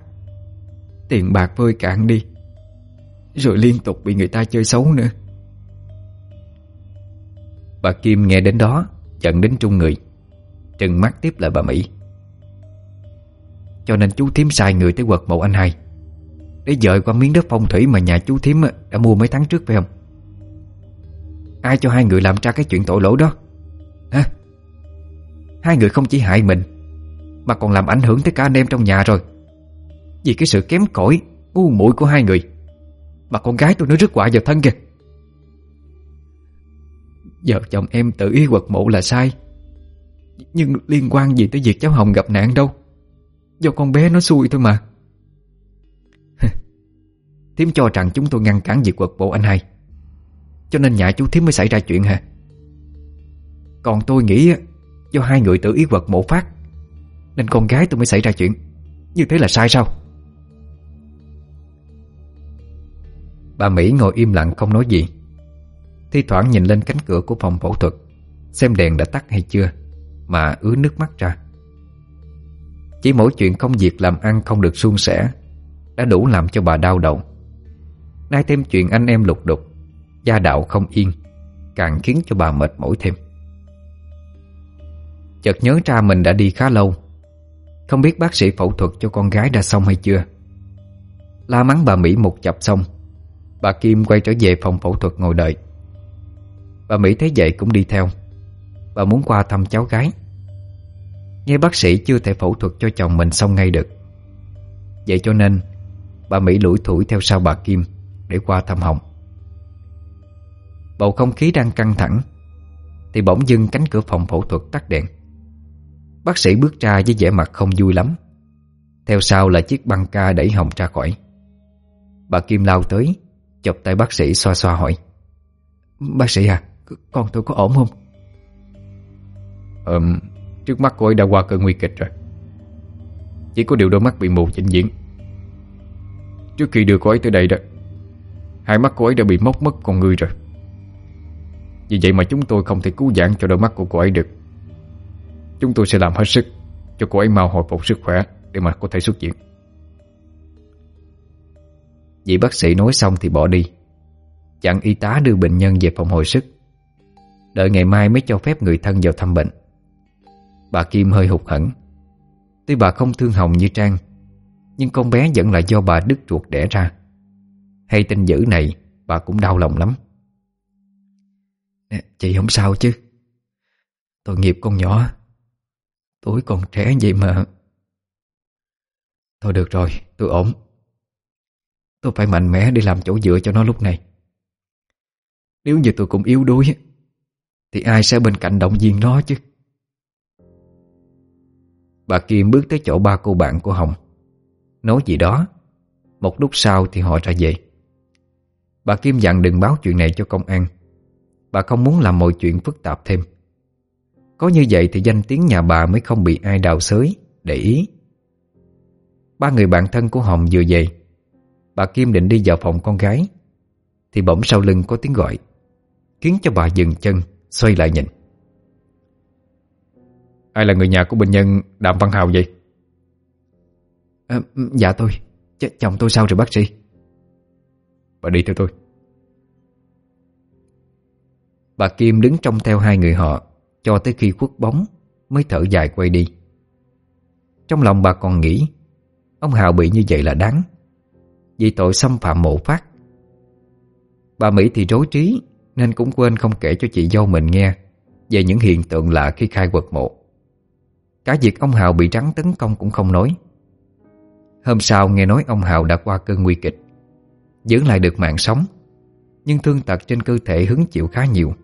Tiền bạc vơi cạn đi, Rồi liên tục bị người ta chơi xấu nữa. Bà Kim nghe đến đó, Giận đến trung người, Trừng mắt tiếp lại bà Mỹ. Cho nên chú thím sai người tới quật mộ anh hai, Để dời qua miếng đất phong thủy Mà nhà chú thím đã mua mấy tháng trước phải không? Ai cho hai người làm ra cái chuyện tội lỗi đó? Hả? Hai người không chỉ hại mình, Mà còn làm ảnh hưởng tới cả anh em trong nhà rồi. Vì cái sự kém cỏi ngu muội của hai người. Mà con gái tôi nó rứt quả vào thân kìa. Vợ chồng em tự ý quật mộ là sai. Nhưng liên quan gì tới việc cháu Hồng gặp nạn đâu? Do con bé nó xui thôi mà. Thiếm cho rằng chúng tôi ngăn cản việc quật mộ anh hai. Cho nên nhà chú Thiếm mới xảy ra chuyện hả? Còn tôi nghĩ Do hai người tự ý quật mộ phát, Nên con gái tôi mới xảy ra chuyện. Như thế là sai sao? Bà Mỹ ngồi im lặng không nói gì. Thi thoảng nhìn lên cánh cửa của phòng phẫu thuật, Xem đèn đã tắt hay chưa, Mà ứa nước mắt ra. Chỉ mỗi chuyện công việc làm ăn không được suôn sẻ, Đã đủ làm cho bà đau đầu. Nay thêm chuyện anh em lục đục, Gia đạo không yên, Càng khiến cho bà mệt mỏi thêm. Chợt nhớ ra mình đã đi khá lâu, Không biết bác sĩ phẫu thuật cho con gái đã xong hay chưa. La mắng bà Mỹ một chập xong Bà Kim quay trở về phòng phẫu thuật ngồi đợi. Bà Mỹ thấy vậy cũng đi theo. Bà muốn qua thăm cháu gái. Nghe bác sĩ chưa thể phẫu thuật cho chồng mình xong ngay được. Vậy cho nên, Bà Mỹ lủi thủi theo sau bà Kim Để qua thăm Hồng. Bầu không khí đang căng thẳng, Thì bỗng dưng cánh cửa phòng phẫu thuật tắt đèn. Bác sĩ bước ra với vẻ mặt không vui lắm. Theo sau là chiếc băng ca đẩy Hồng ra khỏi. Bà Kim lao tới Chọc tay bác sĩ xoa xoa hỏi. Bác sĩ à Con tôi có ổn không? Ừm Trước mắt cô ấy đã qua cơn nguy kịch rồi. Chỉ có điều đôi mắt bị mù chỉnh diễn Trước khi đưa cô ấy tới đây đó Hai mắt cô ấy đã bị móc mất con người rồi. Vì vậy mà chúng tôi không thể cứu giãn cho đôi mắt của cô ấy được. Chúng tôi sẽ làm hết sức Cho cô ấy mau hồi phục sức khỏe Để mà có thể xuất viện Vị bác sĩ nói xong thì bỏ đi. Chặn y tá đưa bệnh nhân về phòng hồi sức. Đợi ngày mai mới cho phép người thân vào thăm bệnh. Bà Kim hơi hụt hẫng. Tuy bà không thương Hồng như Trang, Nhưng con bé vẫn là do bà đứt ruột đẻ ra. Hay tin dữ này, Bà cũng đau lòng lắm. Chị không sao chứ? Tội nghiệp con nhỏ. Tuổi còn trẻ vậy mà. Thôi được rồi, tôi ổn. Tôi phải mạnh mẽ để làm chỗ dựa cho nó lúc này. Nếu như tôi cũng yếu đuối Thì ai sẽ bên cạnh động viên nó chứ? Bà Kim bước tới chỗ ba cô bạn của Hồng. Nói gì đó, Một lúc sau thì họ ra về. Bà Kim dặn đừng báo chuyện này cho công an. Bà không muốn làm mọi chuyện phức tạp thêm. Có như vậy thì danh tiếng nhà bà mới không bị ai đào xới, Để ý. Ba người bạn thân của Hồng vừa về Bà Kim định đi vào phòng con gái. Thì bỗng sau lưng có tiếng gọi Khiến cho bà dừng chân Xoay lại nhìn. Ai là người nhà của bệnh nhân Đàm Văn Hào vậy? À, dạ tôi Ch Chồng tôi sao rồi bác sĩ? Bà đi theo tôi. Bà Kim đứng trong theo hai người họ Cho tới khi khuất bóng Mới thở dài quay đi. Trong lòng bà còn nghĩ Ông Hào bị như vậy là đáng vì tội xâm phạm mộ phát Bà Mỹ thì rối trí, Nên cũng quên không kể cho chị dâu mình nghe Về những hiện tượng lạ khi khai quật mộ. Cả việc ông Hào bị rắn tấn công cũng không nói. Hôm sau nghe nói ông Hào đã qua cơn nguy kịch, Giữ lại được mạng sống, Nhưng thương tật trên cơ thể hứng chịu khá nhiều.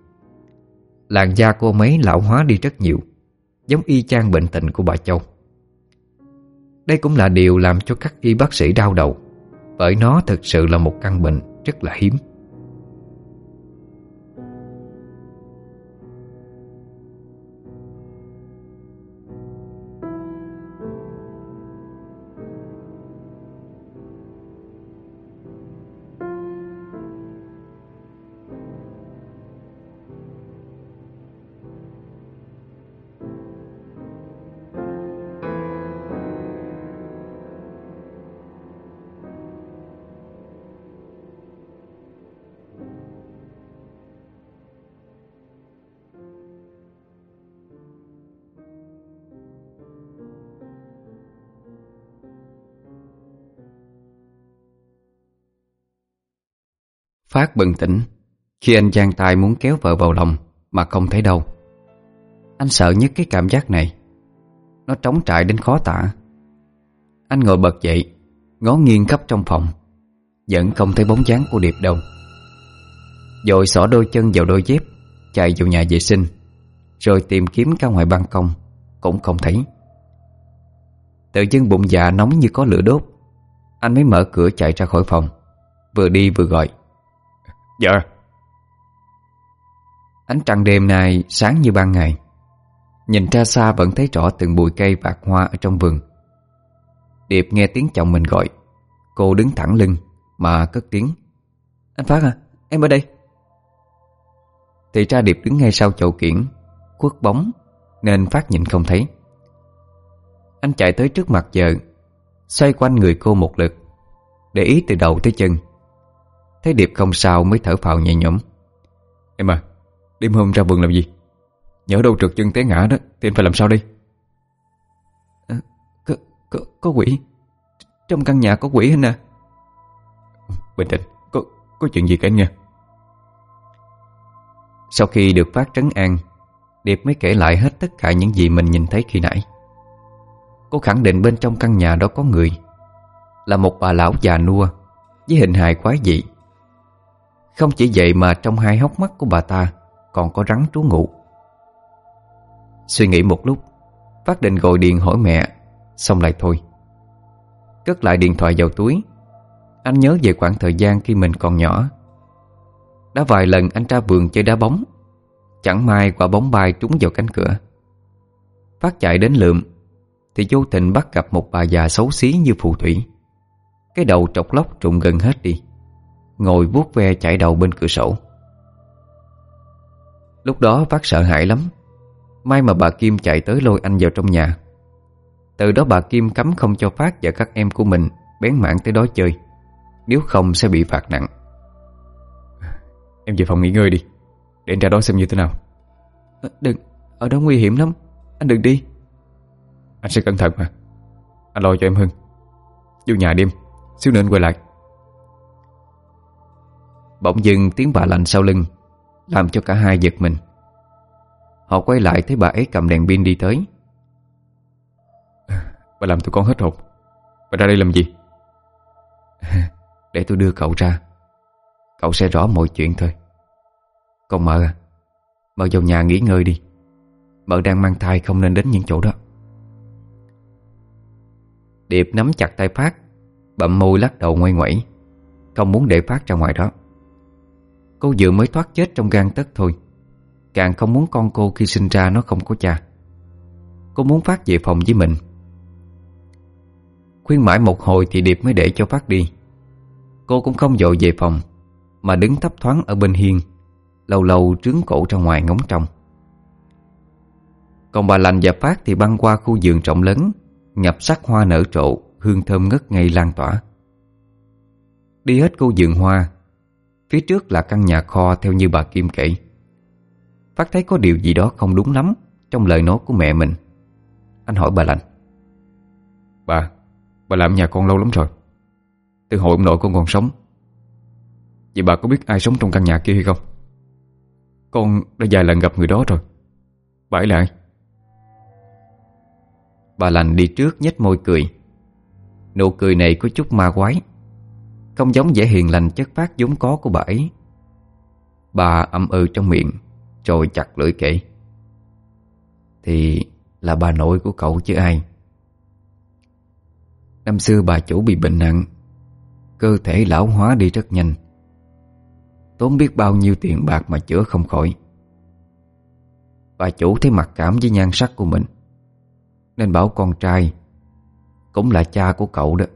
Làn da cô mấy lão hóa đi rất nhiều, Giống y chang bệnh tình của bà Châu. Đây cũng là điều làm cho các y bác sĩ đau đầu. Bởi nó thực sự là một căn bệnh rất là hiếm. Phát bừng tỉnh. Khi anh giang tay muốn kéo vợ vào lòng Mà không thấy đâu. Anh sợ nhất cái cảm giác này. Nó trống trại đến khó tả. Anh ngồi bật dậy, Ngó nghiêng khắp trong phòng. Vẫn không thấy bóng dáng của Điệp đâu. Rồi xỏ đôi chân vào đôi dép, Chạy vào nhà vệ sinh, Rồi tìm kiếm cả ngoài ban công, Cũng không thấy. Tự dưng bụng dạ nóng như có lửa đốt. Anh mới mở cửa chạy ra khỏi phòng, Vừa đi vừa gọi. Dạ. Ánh trăng đêm nay sáng như ban ngày. Nhìn ra xa vẫn thấy rõ từng bụi cây bạc hoa ở trong vườn. Điệp nghe tiếng chồng mình gọi. Cô đứng thẳng lưng mà cất tiếng. Anh Phát à, em ở đây. Thì ra Điệp đứng ngay sau chậu kiển Khuất bóng Nên Phát nhìn không thấy. Anh chạy tới trước mặt vợ Xoay quanh người cô một lượt Để ý từ đầu tới chân Thấy Điệp không sao mới thở phào nhẹ nhõm. Em à Đêm hôm ra vườn làm gì? Nhớ đâu trượt chân té ngã đó Thì em phải làm sao đi à, có, có, có quỷ. Trong căn nhà có quỷ anh à. Bình tĩnh Có, có chuyện gì cả nha. Sau khi được phát trấn an Điệp mới kể lại hết tất cả những gì mình nhìn thấy khi nãy. Cô khẳng định bên trong căn nhà đó có người Là một bà lão già nua Với hình hài quái dị không chỉ vậy mà trong hai hốc mắt của bà ta Còn có rắn trú ngụ. Suy nghĩ một lúc, Phát định gọi điện hỏi mẹ, Xong lại thôi. Cất lại điện thoại vào túi. Anh nhớ về khoảng thời gian khi mình còn nhỏ. Đã vài lần anh ra vườn chơi đá bóng. Chẳng may quả bóng bay trúng vào cánh cửa. Phát chạy đến lượm, Thì vô tình bắt gặp một bà già xấu xí như phù thủy. Cái đầu trọc lóc trụng gần hết đi. Ngồi vuốt ve chảy đầu bên cửa sổ. Lúc đó Phát sợ hãi lắm. May mà bà Kim chạy tới lôi anh vào trong nhà. Từ đó bà Kim cấm không cho Phát và các em của mình Bén mảng tới đó chơi. Nếu không sẽ bị phạt nặng. Em về phòng nghỉ ngơi đi. Để anh ra đó xem như thế nào. À, Đừng, ở đó nguy hiểm lắm. Anh đừng đi. Anh sẽ cẩn thận mà. Anh lo cho em Hưng. Vô nhà đêm, xíu nữa anh quay lại Bỗng dưng tiếng bà lạnh sau lưng Làm cho cả hai giật mình. Họ quay lại thấy bà ấy cầm đèn pin đi tới. Bà làm tụi con hết hồn. Bà ra đây làm gì? Để tôi đưa cậu ra. Cậu sẽ rõ mọi chuyện thôi. Con mợ à Mợ vào nhà nghỉ ngơi đi. Mợ đang mang thai không nên đến những chỗ đó. Điệp nắm chặt tay Phát Bậm môi lắc đầu ngoay ngoẩy Không muốn để Phát ra ngoài đó Cô vừa mới thoát chết trong gan tất thôi. Càng không muốn con cô khi sinh ra nó không có cha. Cô muốn Phát về phòng với mình. Khuyên mãi một hồi thì Điệp mới để cho Phát đi. Cô cũng không dội về phòng, Mà đứng thấp thoáng ở bên hiên, Lâu lâu trướng cổ ra ngoài ngóng trong Còn bà lành và Phát thì băng qua khu vườn rộng lớn, Ngập sắc hoa nở trộ, Hương thơm ngất ngây lan tỏa. Đi hết khu vườn hoa Phía trước là căn nhà kho theo như bà Kim kể. Phát thấy có điều gì đó không đúng lắm Trong lời nói của mẹ mình. Anh hỏi bà lành. Bà, bà làm nhà con lâu lắm rồi. Từ hồi ông nội con còn sống. Vậy bà có biết ai sống trong căn nhà kia hay không? Con đã vài lần gặp người đó rồi. Bà ấy là ai? Bà lành đi trước nhếch môi cười. Nụ cười này có chút ma quái không giống vẻ hiền lành chất phát vốn có của bà ấy. Bà âm ư trong miệng, Rồi chặt lưỡi kể. Thì là bà nội của cậu chứ ai? Năm xưa bà chủ bị bệnh nặng, Cơ thể lão hóa đi rất nhanh. Tốn biết bao nhiêu tiền bạc mà chữa không khỏi. Bà chủ thấy mặc cảm với nhan sắc của mình, Nên bảo con trai, Cũng là cha của cậu đó.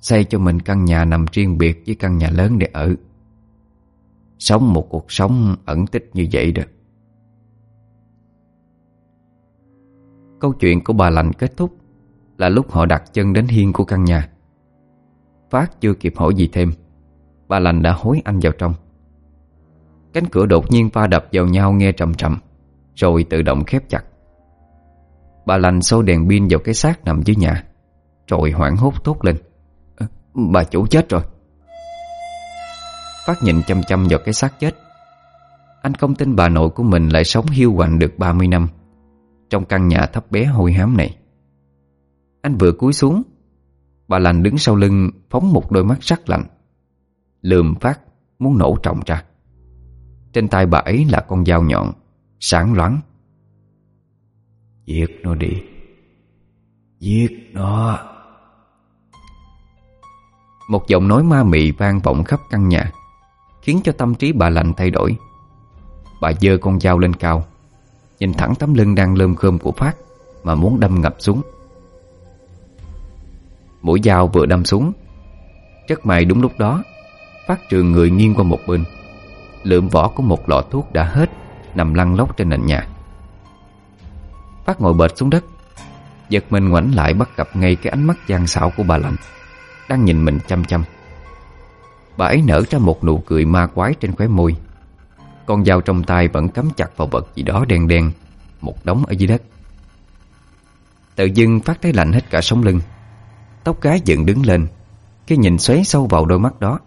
Xây cho mình căn nhà nằm riêng biệt với căn nhà lớn để ở. Sống một cuộc sống ẩn tích như vậy đó. Câu chuyện của bà lành kết thúc Là lúc họ đặt chân đến hiên của căn nhà. Phát chưa kịp hỏi gì thêm, Bà lành đã hối anh vào trong. Cánh cửa đột nhiên va đập vào nhau nghe trầm trầm, Rồi tự động khép chặt. Bà lành sâu đèn pin vào cái xác nằm dưới nhà, Rồi hoảng hốt thốt lên. Bà chủ chết rồi. Phát nhìn chăm chăm vào cái xác chết. Anh không tin bà nội của mình lại sống hiu quạnh được 30 năm Trong căn nhà thấp bé hôi hám này. Anh vừa cúi xuống, Bà lành đứng sau lưng, Phóng một đôi mắt sắc lạnh, Lườm phát, muốn nổ trọng ra. Trên tay bà ấy là con dao nhọn, Sáng loáng. Giết nó đi. Giết nó. Một giọng nói ma mị vang vọng khắp căn nhà, Khiến cho tâm trí bà lành thay đổi. Bà dơ con dao lên cao, Nhìn thẳng tấm lưng đang lơm khơm của Phát Mà muốn đâm ngập xuống. Mũi dao vừa đâm xuống, Rất may đúng lúc đó, Phát trường người nghiêng qua một bên. Lượm vỏ của một lọ thuốc đã hết, Nằm lăn lóc trên nền nhà. Phát ngồi bệt xuống đất, Giật mình ngoảnh lại bắt gặp ngay cái ánh mắt gian xảo của bà lạnh. Đang nhìn mình chăm chăm. Bà ấy nở ra một nụ cười ma quái trên khóe môi. Con dao trong tay vẫn cắm chặt vào vật gì đó đen đen Một đống ở dưới đất. Tự dưng phát thấy lạnh hết cả sống lưng. Tóc gái dựng đứng lên Khi nhìn xoáy sâu vào đôi mắt đó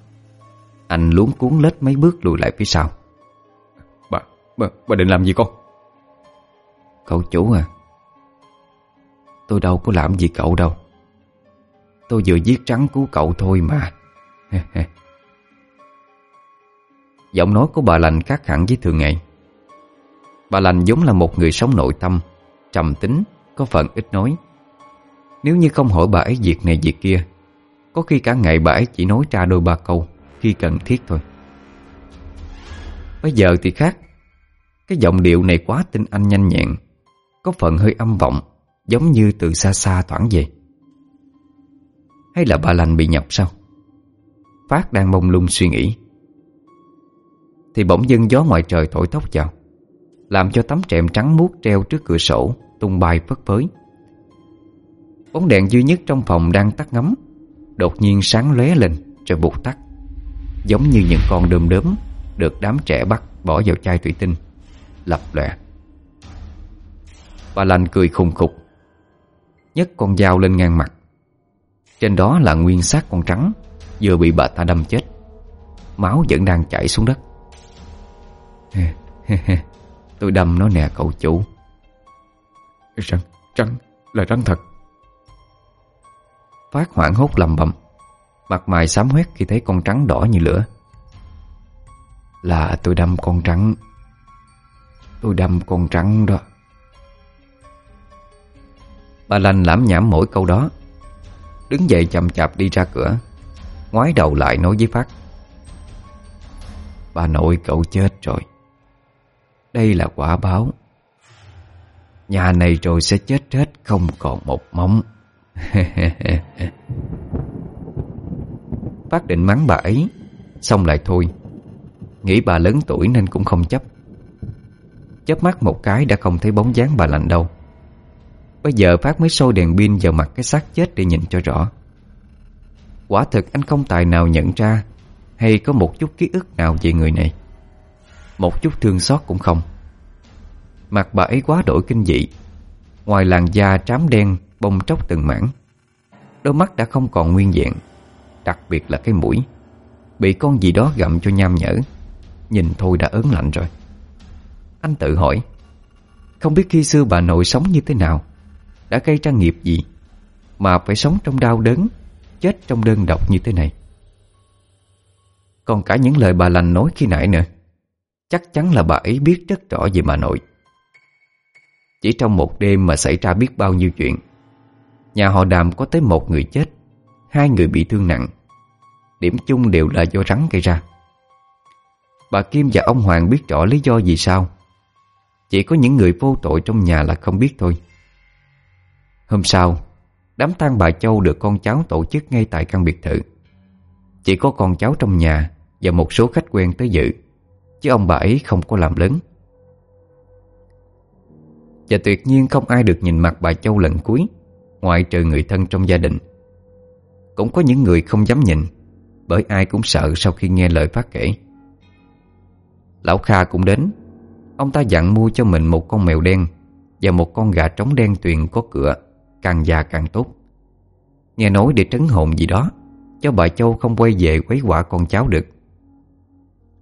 Anh luống cuốn lết mấy bước lùi lại phía sau. Bà, bà, bà định làm gì con? Cậu chủ à Tôi đâu có làm gì cậu đâu Tôi vừa giết trắng cứu cậu thôi mà. Giọng nói của bà lành khác hẳn với thường ngày. Bà lành giống là một người sống nội tâm Trầm tính, có phần ít nói. Nếu như không hỏi bà ấy việc này việc kia Có khi cả ngày bà ấy chỉ nói ra đôi ba câu Khi cần thiết thôi. Bây giờ thì khác. Cái giọng điệu này quá tinh anh nhanh nhẹn Có phần hơi âm vọng Giống như từ xa xa thoảng về. Hay là bà lành bị nhọc sao? Phát đang mông lung suy nghĩ. Thì bỗng dưng gió ngoài trời thổi tóc vào, Làm cho tấm trệm trắng muốt treo trước cửa sổ, Tung bay phất phới. Bóng đèn duy nhất trong phòng đang tắt ngấm, Đột nhiên sáng lóe lên Rồi bụt tắt, Giống như những con đơm đớm Được đám trẻ bắt bỏ vào chai thủy tinh, Lập lòe. Bà lành cười khùng khục, nhấc con dao lên ngang mặt. Trên đó là nguyên xác con trắng Vừa bị bà ta đâm chết. Máu vẫn đang chảy xuống đất. Tôi đâm nó nè cậu chủ. Rắn, rắn, là rắn thật. Phát hoảng hốt lầm bầm Mặt mày xám huyết khi thấy con trắng đỏ như lửa. Là tôi đâm con trắng. Tôi đâm con trắng đó. Bà lành lãm nhảm mỗi câu đó. Đứng dậy chậm chạp đi ra cửa, Ngoái đầu lại nói với Phát, Bà nội cậu chết rồi. Đây là quả báo. Nhà này rồi sẽ chết hết, Không còn một móng. Phát định mắng bà ấy, Xong lại thôi. Nghĩ bà lớn tuổi nên cũng không chấp. Chớp mắt một cái đã không thấy bóng dáng bà lành đâu. Bây giờ Phát mới sôi đèn pin vào mặt cái xác chết để nhìn cho rõ. Quả thực anh không tài nào nhận ra Hay có một chút ký ức nào về người này. Một chút thương xót cũng không. Mặt bà ấy quá đổi kinh dị. Ngoài làn da trám đen, bông tróc từng mảng, Đôi mắt đã không còn nguyên vẹn, Đặc biệt là cái mũi. Bị con gì đó gặm cho nham nhở, Nhìn thôi đã ớn lạnh rồi. Anh tự hỏi, Không biết khi xưa bà nội sống như thế nào? Đã gây ra nghiệp gì Mà phải sống trong đau đớn, Chết trong đơn độc như thế này? Còn cả những lời bà lành nói khi nãy nữa, Chắc chắn là bà ấy biết rất rõ về bà nội. Chỉ trong một đêm mà xảy ra biết bao nhiêu chuyện, Nhà họ đàm có tới một người chết, Hai người bị thương nặng. Điểm chung đều là do rắn gây ra. Bà Kim và ông Hoàng biết rõ lý do vì sao. Chỉ có những người vô tội trong nhà là không biết thôi. Hôm sau, Đám tang bà Châu được con cháu tổ chức ngay tại căn biệt thự. Chỉ có con cháu trong nhà Và một số khách quen tới dự, Chứ ông bà ấy không có làm lớn. Và tuyệt nhiên không ai được nhìn mặt bà Châu lần cuối, Ngoại trừ người thân trong gia đình. Cũng có những người không dám nhìn, Bởi ai cũng sợ sau khi nghe lời phát kể. Lão Kha cũng đến, Ông ta dặn mua cho mình một con mèo đen Và một con gà trống đen tuyền có cửa. Càng già càng tốt. Nghe nói để trấn hồn gì đó Cho bà Châu không quay về quấy quả con cháu được.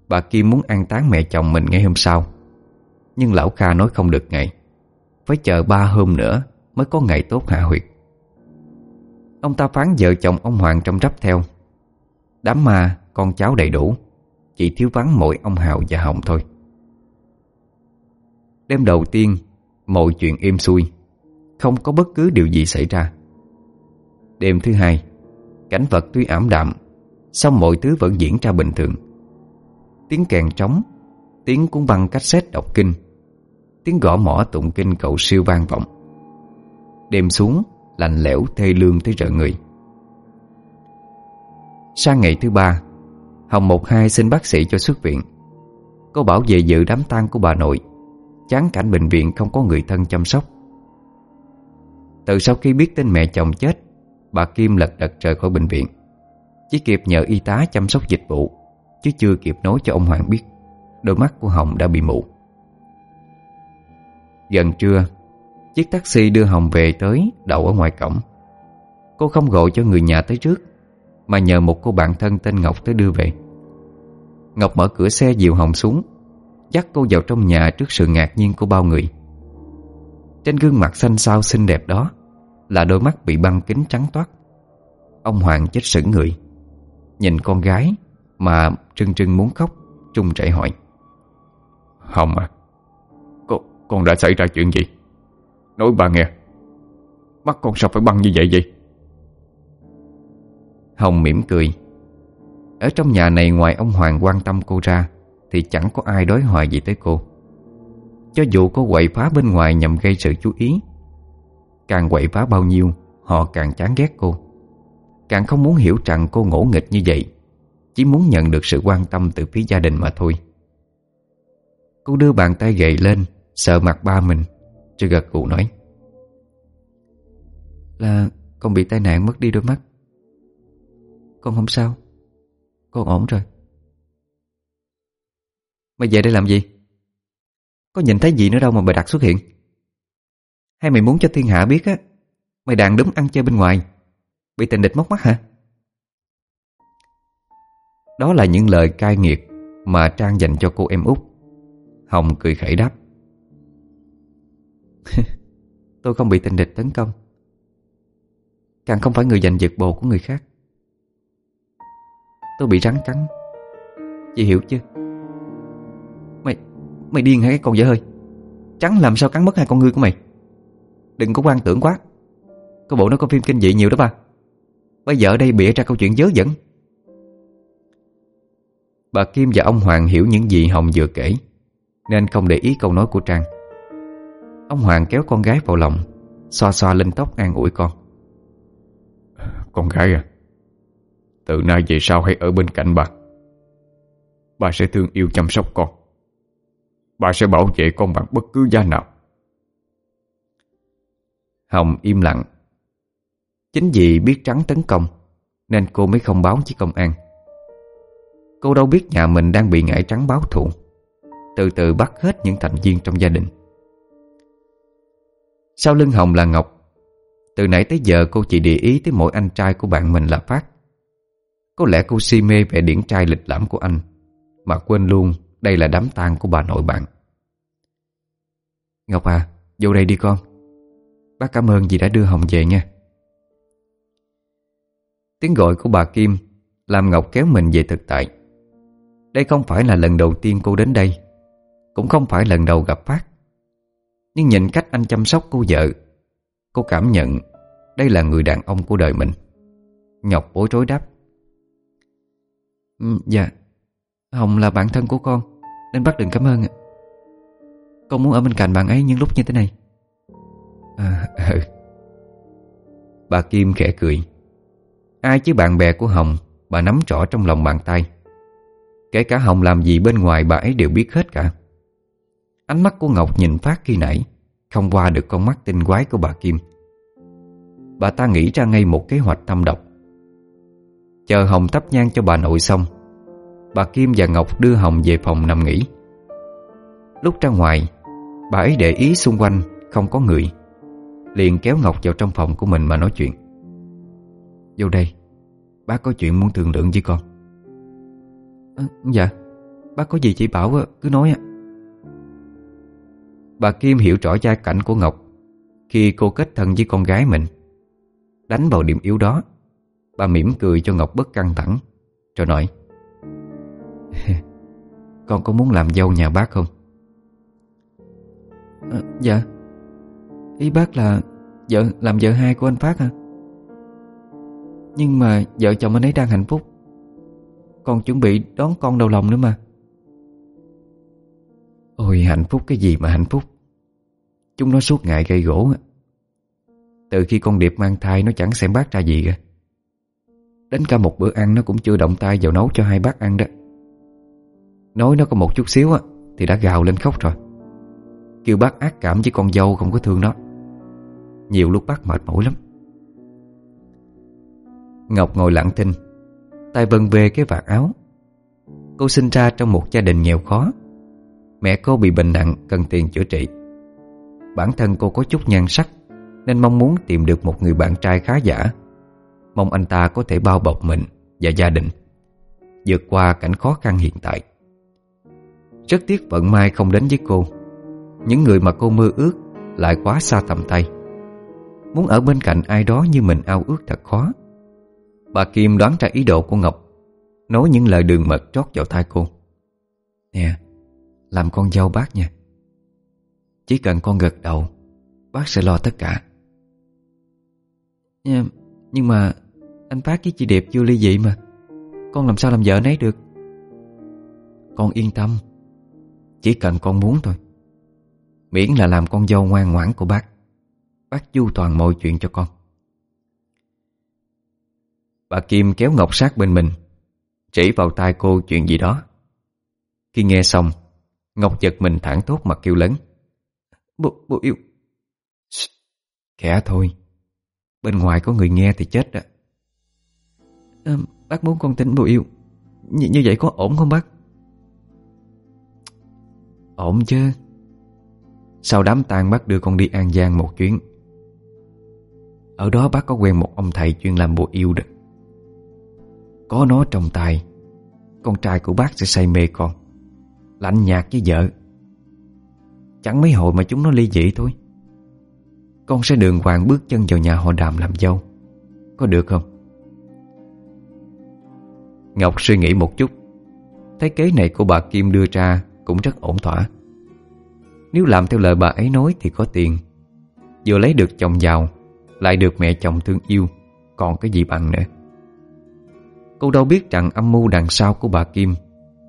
Bà Kim muốn an táng mẹ chồng mình ngay hôm sau, Nhưng lão Kha nói không được ngày. Phải chờ ba hôm nữa Mới có ngày tốt hạ huyệt. Ông ta phán vợ chồng ông Hoàng trong rắp theo. Đám ma, con cháu đầy đủ, Chỉ thiếu vắng mỗi ông Hào và Hồng thôi. Đêm đầu tiên, Mọi chuyện êm xuôi. Không có bất cứ điều gì xảy ra. Đêm thứ hai, Cảnh vật tuy ảm đạm, song mọi thứ vẫn diễn ra bình thường. Tiếng kèn trống, Tiếng cuốn băng cách đọc kinh, Tiếng gõ mỏ tụng kinh cầu siêu vang vọng. Đêm xuống, Lạnh lẽo thê lương tới rợ người. Sang ngày thứ ba, Hồng một hai xin bác sĩ cho xuất viện. Cô bảo về dự đám tang của bà nội, Chán cảnh bệnh viện không có người thân chăm sóc. Từ sau khi biết tin mẹ chồng chết, Bà Kim lật đật rời khỏi bệnh viện. Chỉ kịp nhờ y tá chăm sóc dịch vụ, Chứ chưa kịp nói cho ông Hoàng biết, Đôi mắt của Hồng đã bị mụ Gần trưa, Chiếc taxi đưa Hồng về tới Đậu ở ngoài cổng. Cô không gọi cho người nhà tới trước, Mà nhờ một cô bạn thân tên Ngọc tới đưa về. Ngọc mở cửa xe dìu Hồng xuống, Dắt cô vào trong nhà trước sự ngạc nhiên của bao người. Trên gương mặt xanh xao xinh đẹp đó là đôi mắt bị băng kính trắng toát. Ông Hoàng chết sững người. Nhìn con gái Mà trưng trưng muốn khóc Trung chạy hỏi. Hồng à con, con đã xảy ra chuyện gì? Nói bà nghe Mắt con sao phải băng như vậy vậy? Hồng mỉm cười. Ở trong nhà này ngoài ông Hoàng quan tâm cô ra Thì chẳng có ai đối hoài gì tới cô. Cho dù có quậy phá bên ngoài nhằm gây sự chú ý Càng quậy phá bao nhiêu, Họ càng chán ghét cô. Càng không muốn hiểu rằng cô ngỗ nghịch như vậy, Chỉ muốn nhận được sự quan tâm từ phía gia đình mà thôi. Cô đưa bàn tay gậy lên Sợ mặt ba mình, Rồi gật cụ nói, Là con bị tai nạn mất đi đôi mắt. Con không sao, Con ổn rồi. Mày về đây làm gì? Có nhìn thấy gì nữa đâu mà bà đặt xuất hiện. Hay mày muốn cho thiên hạ biết á, Mày đàn đúng ăn chơi bên ngoài, Bị tình địch móc mắt hả? Đó là những lời cai nghiệt Mà Trang dành cho cô em út. Hồng cười khẩy đáp. Tôi không bị tình địch tấn công. Càng không phải người giành giật bồ của người khác. Tôi bị rắn cắn. Chị hiểu chưa? Mày Mày điên hả cái con dở hơi? Trắng làm sao cắn mất hai con ngươi của mày? Đừng có quan tưởng quá. Có bộ nó có phim kinh dị nhiều đó ba. Bây giờ đây bịa ra câu chuyện dớ dẫn Bà Kim và ông Hoàng hiểu những gì Hồng vừa kể, Nên không để ý câu nói của Trang. Ông Hoàng kéo con gái vào lòng, Xoa xoa lên tóc an ủi con. Con gái à Từ nay về sau hãy ở bên cạnh bà. Bà sẽ thương yêu chăm sóc con. Bà sẽ bảo vệ con bằng bất cứ giá nào. Hồng im lặng. Chính vì biết Trắng tấn công Nên cô mới không báo với công an. Cô đâu biết nhà mình đang bị ngải Trắng báo thù. Từ từ bắt hết những thành viên trong gia đình. Sau lưng Hồng là Ngọc Từ nãy tới giờ cô chỉ để ý tới mỗi anh trai của bạn mình là Phát. Có lẽ cô si mê vẻ điển trai lịch lãm của anh Mà quên luôn đây là đám tang của bà nội bạn. Ngọc à, vô đây đi con. Bác cảm ơn vì đã đưa Hồng về nha. Tiếng gọi của bà Kim Làm Ngọc kéo mình về thực tại. Đây không phải là lần đầu tiên cô đến đây, Cũng không phải lần đầu gặp Phát Nhưng nhìn cách anh chăm sóc cô vợ, Cô cảm nhận Đây là người đàn ông của đời mình. Ngọc bối rối đáp. Ừ, dạ Hồng là bạn thân của con, Nên bác đừng cảm ơn ạ. Con muốn ở bên cạnh bạn ấy những lúc như thế này. À, ừ. Bà Kim khẽ cười. Ai chứ bạn bè của Hồng Bà nắm rõ trong lòng bàn tay. Kể cả Hồng làm gì bên ngoài bà ấy đều biết hết cả. Ánh mắt của Ngọc nhìn Phát khi nãy Không qua được con mắt tinh quái của bà Kim. Bà ta nghĩ ra ngay một kế hoạch thâm độc. Chờ Hồng thắp nhang cho bà nội xong Bà Kim và Ngọc đưa Hồng về phòng nằm nghỉ. Lúc ra ngoài Bà ấy để ý xung quanh không có người. Liền kéo Ngọc vào trong phòng của mình mà nói chuyện. Vô đây Bác có chuyện muốn thương lượng với con. À, Dạ Bác có gì chỉ bảo ờ, cứ nói ạ. Bà Kim hiểu rõ gia cảnh của Ngọc Khi cô kết thân với con gái mình. Đánh vào điểm yếu đó Bà mỉm cười cho Ngọc bất căng thẳng Rồi nói Con có muốn làm dâu nhà bác không? À, dạ. Ý bác là vợ, làm vợ hai của anh Phát hả? Nhưng mà vợ chồng anh ấy đang hạnh phúc. Còn chuẩn bị đón con đầu lòng nữa mà. Ôi, hạnh phúc cái gì mà hạnh phúc? Chúng nó suốt ngày gây gỗ Từ khi con Điệp mang thai, Nó chẳng xem bác ra gì cả. Đến cả một bữa ăn, nó cũng chưa động tay vào nấu cho hai bác ăn đó. Nói nó có một chút xíu á, Thì đã gào lên khóc rồi. Kêu bác ác cảm với con dâu không có thương nó. Nhiều lúc bác mệt mỏi lắm Ngọc ngồi lặng thinh, tay vân về cái vạt áo Cô sinh ra trong một gia đình nghèo khó Mẹ cô bị bệnh nặng, cần tiền chữa trị Bản thân cô có chút nhan sắc, Nên mong muốn tìm được một người bạn trai khá giả Mong anh ta có thể bao bọc mình và gia đình, vượt qua cảnh khó khăn hiện tại. Rất tiếc vận may không đến với cô. Những người mà cô mơ ước lại quá xa tầm tay. Muốn ở bên cạnh ai đó như mình ao ước thật khó. Bà Kim đoán ra ý đồ của Ngọc, nói những lời đường mật trót vào tai cô. Nè, làm con dâu bác nha. Chỉ cần con gật đầu, bác sẽ lo tất cả. Nhưng, nhưng mà anh Phát với chị Điệp chưa ly dị mà Con làm sao làm vợ nấy được Con yên tâm Chỉ cần con muốn thôi Miễn là làm con dâu ngoan ngoãn của bác Bác chu toàn mọi chuyện cho con. Bà Kim kéo Ngọc sát bên mình Chỉ vào tai cô chuyện gì đó. Khi nghe xong Ngọc giật mình thẳng thốt mặt kêu lớn. Bố, bố yêu. Khẽ thôi Bên ngoài có người nghe thì chết đó. À, Bác muốn con tính bố yêu. Nh Như vậy có ổn không bác? Ổn chứ. Sau đám tang bác đưa con đi An Giang một chuyến. Ở đó bác có quen một ông thầy chuyên làm bùa yêu đó. Có nó trong tay. Con trai của bác sẽ say mê con. Lạnh nhạt với vợ. Chẳng mấy hồi mà chúng nó ly dị thôi. Con sẽ đường hoàng bước chân vào nhà họ đàm làm dâu. Có được không? Ngọc suy nghĩ một chút. Thấy kế này của bà Kim đưa ra Cũng rất ổn thỏa. Nếu làm theo lời bà ấy nói thì có tiền. Vừa lấy được chồng giàu lại được mẹ chồng thương yêu, Còn cái gì bằng nữa? Cô đâu biết rằng âm mưu đằng sau của bà Kim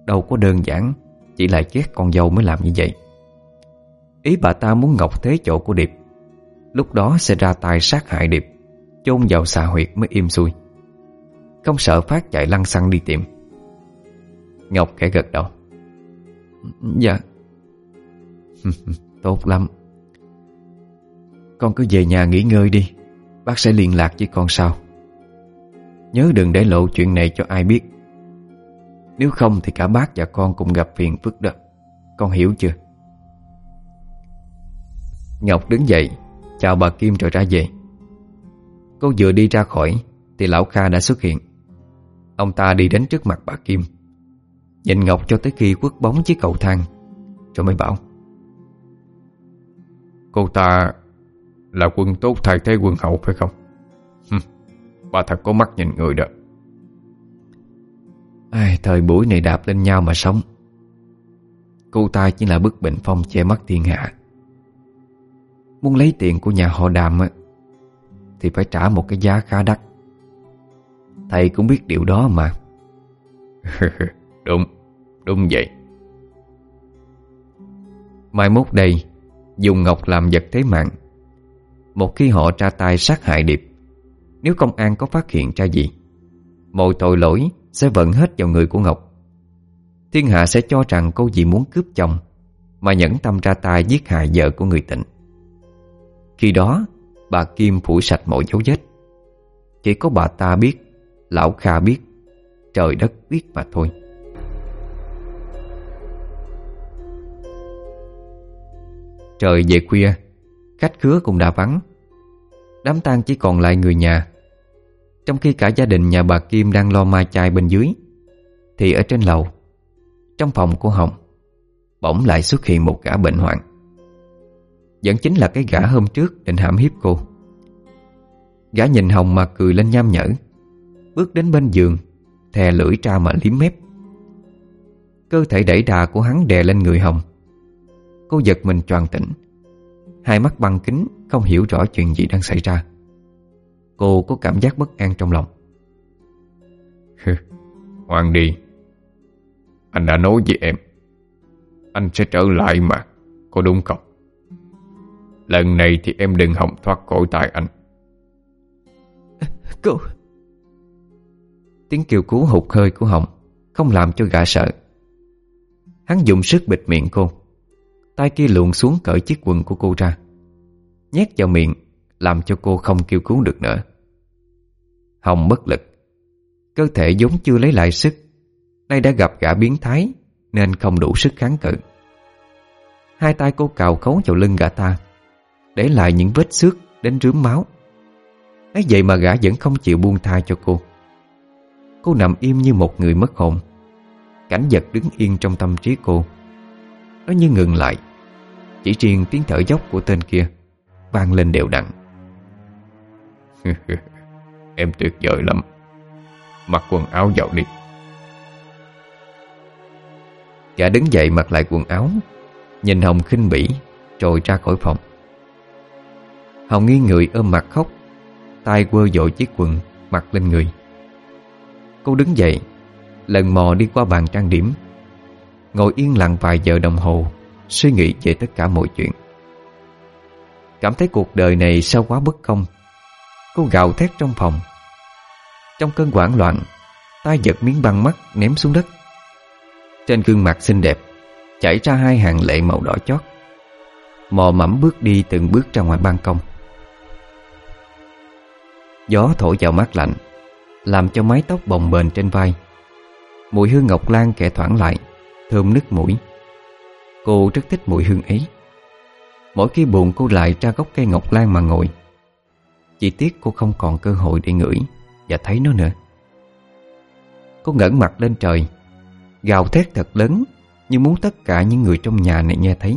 Đâu có đơn giản, Chỉ là chết con dâu mới làm như vậy. Ý bà ta muốn Ngọc thế chỗ của Điệp, Lúc đó sẽ ra tay sát hại Điệp, chôn vào xà huyệt mới im xuôi không sợ Phát chạy lăn xăng đi tìm. Ngọc khẽ gật đầu. Dạ. Tốt lắm. Con cứ về nhà nghỉ ngơi đi. Bác sẽ liên lạc với con sau. Nhớ đừng để lộ chuyện này cho ai biết. Nếu không thì cả bác và con cũng gặp phiền phức đó. Con hiểu chưa? Ngọc đứng dậy, Chào bà Kim rồi ra về. Cô vừa đi ra khỏi Thì lão Kha đã xuất hiện. Ông ta đi đến trước mặt bà Kim. Nhìn Ngọc cho tới khi quất bóng chiếc cầu thang, Rồi mới bảo. Cô ta là quân tốt thay thế quân hậu phải không? Hừm, bà thật có mắt nhìn người đó. Ai, Thời buổi này đạp lên nhau mà sống. Cô ta chỉ là bức bình phong che mắt thiên hạ. Muốn lấy tiền của nhà họ đàm á Thì phải trả một cái giá khá đắt. Thầy cũng biết điều đó mà. Đúng, đúng vậy. Mai mốt đây Dùng ngọc làm vật thế mạng một khi họ tra tay sát hại Điệp, Nếu công an có phát hiện ra gì, Mọi tội lỗi sẽ vận hết vào người của Ngọc. Thiên hạ sẽ cho rằng cô chỉ muốn cướp chồng Mà nhẫn tâm ra tay giết hại vợ của người tịnh Khi đó, Bà Kim phủ sạch mọi dấu vết. Chỉ có bà ta biết, Lão Kha biết, Trời đất biết mà thôi. Trời về khuya, Khách khứa cũng đã vắng. Đám tang chỉ còn lại người nhà. Trong khi cả gia đình nhà bà Kim đang lo ma chai bên dưới, Thì ở trên lầu, Trong phòng của Hồng, Bỗng lại xuất hiện một gã bệnh hoạn. Vẫn chính là cái gã hôm trước định hãm hiếp cô. Gã nhìn Hồng mà cười lên nham nhở, Bước đến bên giường, Thè lưỡi ra mà liếm mép. Cơ thể đẩy đà của hắn đè lên người Hồng. Cô giật mình choàng tỉnh. Hai mắt băng kính Không hiểu rõ chuyện gì đang xảy ra. Cô có cảm giác bất an trong lòng. Ngoan đi. Anh đã nói với em Anh sẽ trở lại mà Có đúng không? Lần này thì em đừng hòng thoát khỏi tay anh. Cô. Tiếng kêu cứu hụt hơi của Hồng Không làm cho gã sợ. Hắn dùng sức bịt miệng cô Tay kia luồn xuống cởi chiếc quần của cô ra. Nhét vào miệng, Làm cho cô không kêu cứu được nữa. Hồng bất lực. Cơ thể vốn chưa lấy lại sức. Nay đã gặp gã biến thái, Nên không đủ sức kháng cự. Hai tay cô cào khấu vào lưng gã ta, Để lại những vết xước Đến rướm máu. Ấy vậy mà gã vẫn không chịu buông tha cho cô. Cô nằm im như một người mất hồn. Cảnh vật đứng yên trong tâm trí cô. Nó như ngừng lại. Chỉ riêng tiếng thở dốc của tên kia, vang lên đều đặn. Em tuyệt vời lắm. Mặc quần áo vào đi. Gã đứng dậy mặc lại quần áo, Nhìn Hồng khinh bỉ Rồi ra khỏi phòng. Hồng nghiêng người ôm mặt khóc, tay quơ dội chiếc quần, Mặc lên người. Cô đứng dậy, Lần mò đi qua bàn trang điểm. Ngồi yên lặng vài giờ đồng hồ Suy nghĩ về tất cả mọi chuyện. Cảm thấy cuộc đời này sao quá bất công. Cô gào thét trong phòng. Trong cơn hoảng loạn, tay giật miếng băng mắt ném xuống đất. Trên gương mặt xinh đẹp, Chảy ra hai hàng lệ màu đỏ chót. Mò mẫm bước đi từng bước ra ngoài ban công. Gió thổi vào mắt lạnh, Làm cho mái tóc bồng bềnh trên vai. Mùi hương ngọc lan kẻ thoảng lại, Thơm nức mũi. Cô rất thích mùi hương ấy. Mỗi khi buồn cô lại ra gốc cây ngọc lan mà ngồi. Chỉ tiếc cô không còn cơ hội để ngửi Và thấy nó nữa. Cô ngẩng mặt lên trời. Gào thét thật lớn, Như muốn tất cả những người trong nhà này nghe thấy.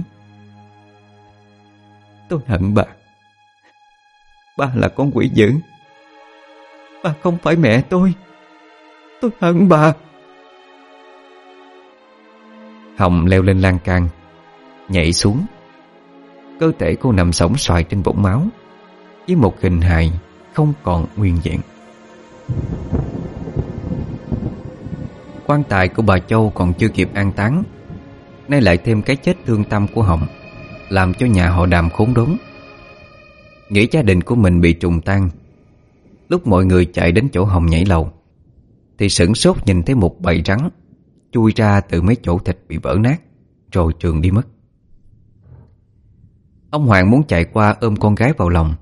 Tôi hận bà. Ba là con quỷ dữ. Bà không phải mẹ tôi. Tôi hận bà. Hồng leo lên lan can. Nhảy xuống. Cơ thể cô nằm sóng xoài trên vũng máu, Với một hình hài Không còn nguyên vẹn. Quan tài của bà Châu còn chưa kịp an táng, Nay lại thêm cái chết thương tâm của Hồng, Làm cho nhà họ đàm khốn đốn. Nghĩ gia đình của mình bị trùng tan, Lúc mọi người chạy đến chỗ Hồng nhảy lầu, Thì sửng sốt nhìn thấy một bầy rắn Chui ra từ mấy chỗ thịt bị vỡ nát, Rồi trường đi mất. Ông Hoàng muốn chạy qua ôm con gái vào lòng,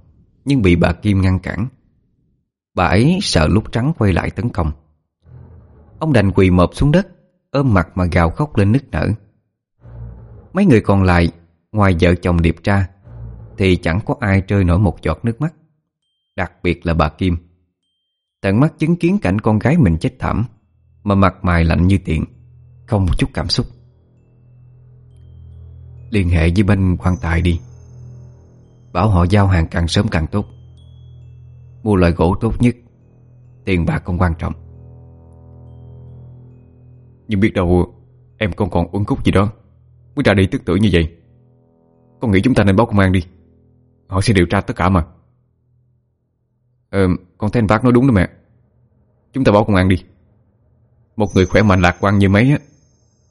Nhưng bị bà Kim ngăn cản. Bà ấy sợ lúc trắng quay lại tấn công. Ông đành quỳ mộp xuống đất, Ôm mặt mà gào khóc lên nức nở. Mấy người còn lại, Ngoài vợ chồng điệp tra, Thì chẳng có ai trơi nổi một giọt nước mắt, Đặc biệt là bà Kim. Tận mắt chứng kiến cảnh con gái mình chết thảm, Mà mặt mày lạnh như tiện Không một chút cảm xúc. Liên hệ với bên quan tài đi. Bảo họ giao hàng càng sớm càng tốt. Mua loại gỗ tốt nhất, Tiền bạc không quan trọng. Nhưng biết đâu Em con còn uống khúc gì đó, Mới ra đi tức tử như vậy. Con nghĩ chúng ta nên báo công an đi, Họ sẽ điều tra tất cả mà. Ờ Con thấy anh Phát nói đúng đó mẹ. Chúng ta báo công an đi. Một người khỏe mạnh lạc quan như mấy á,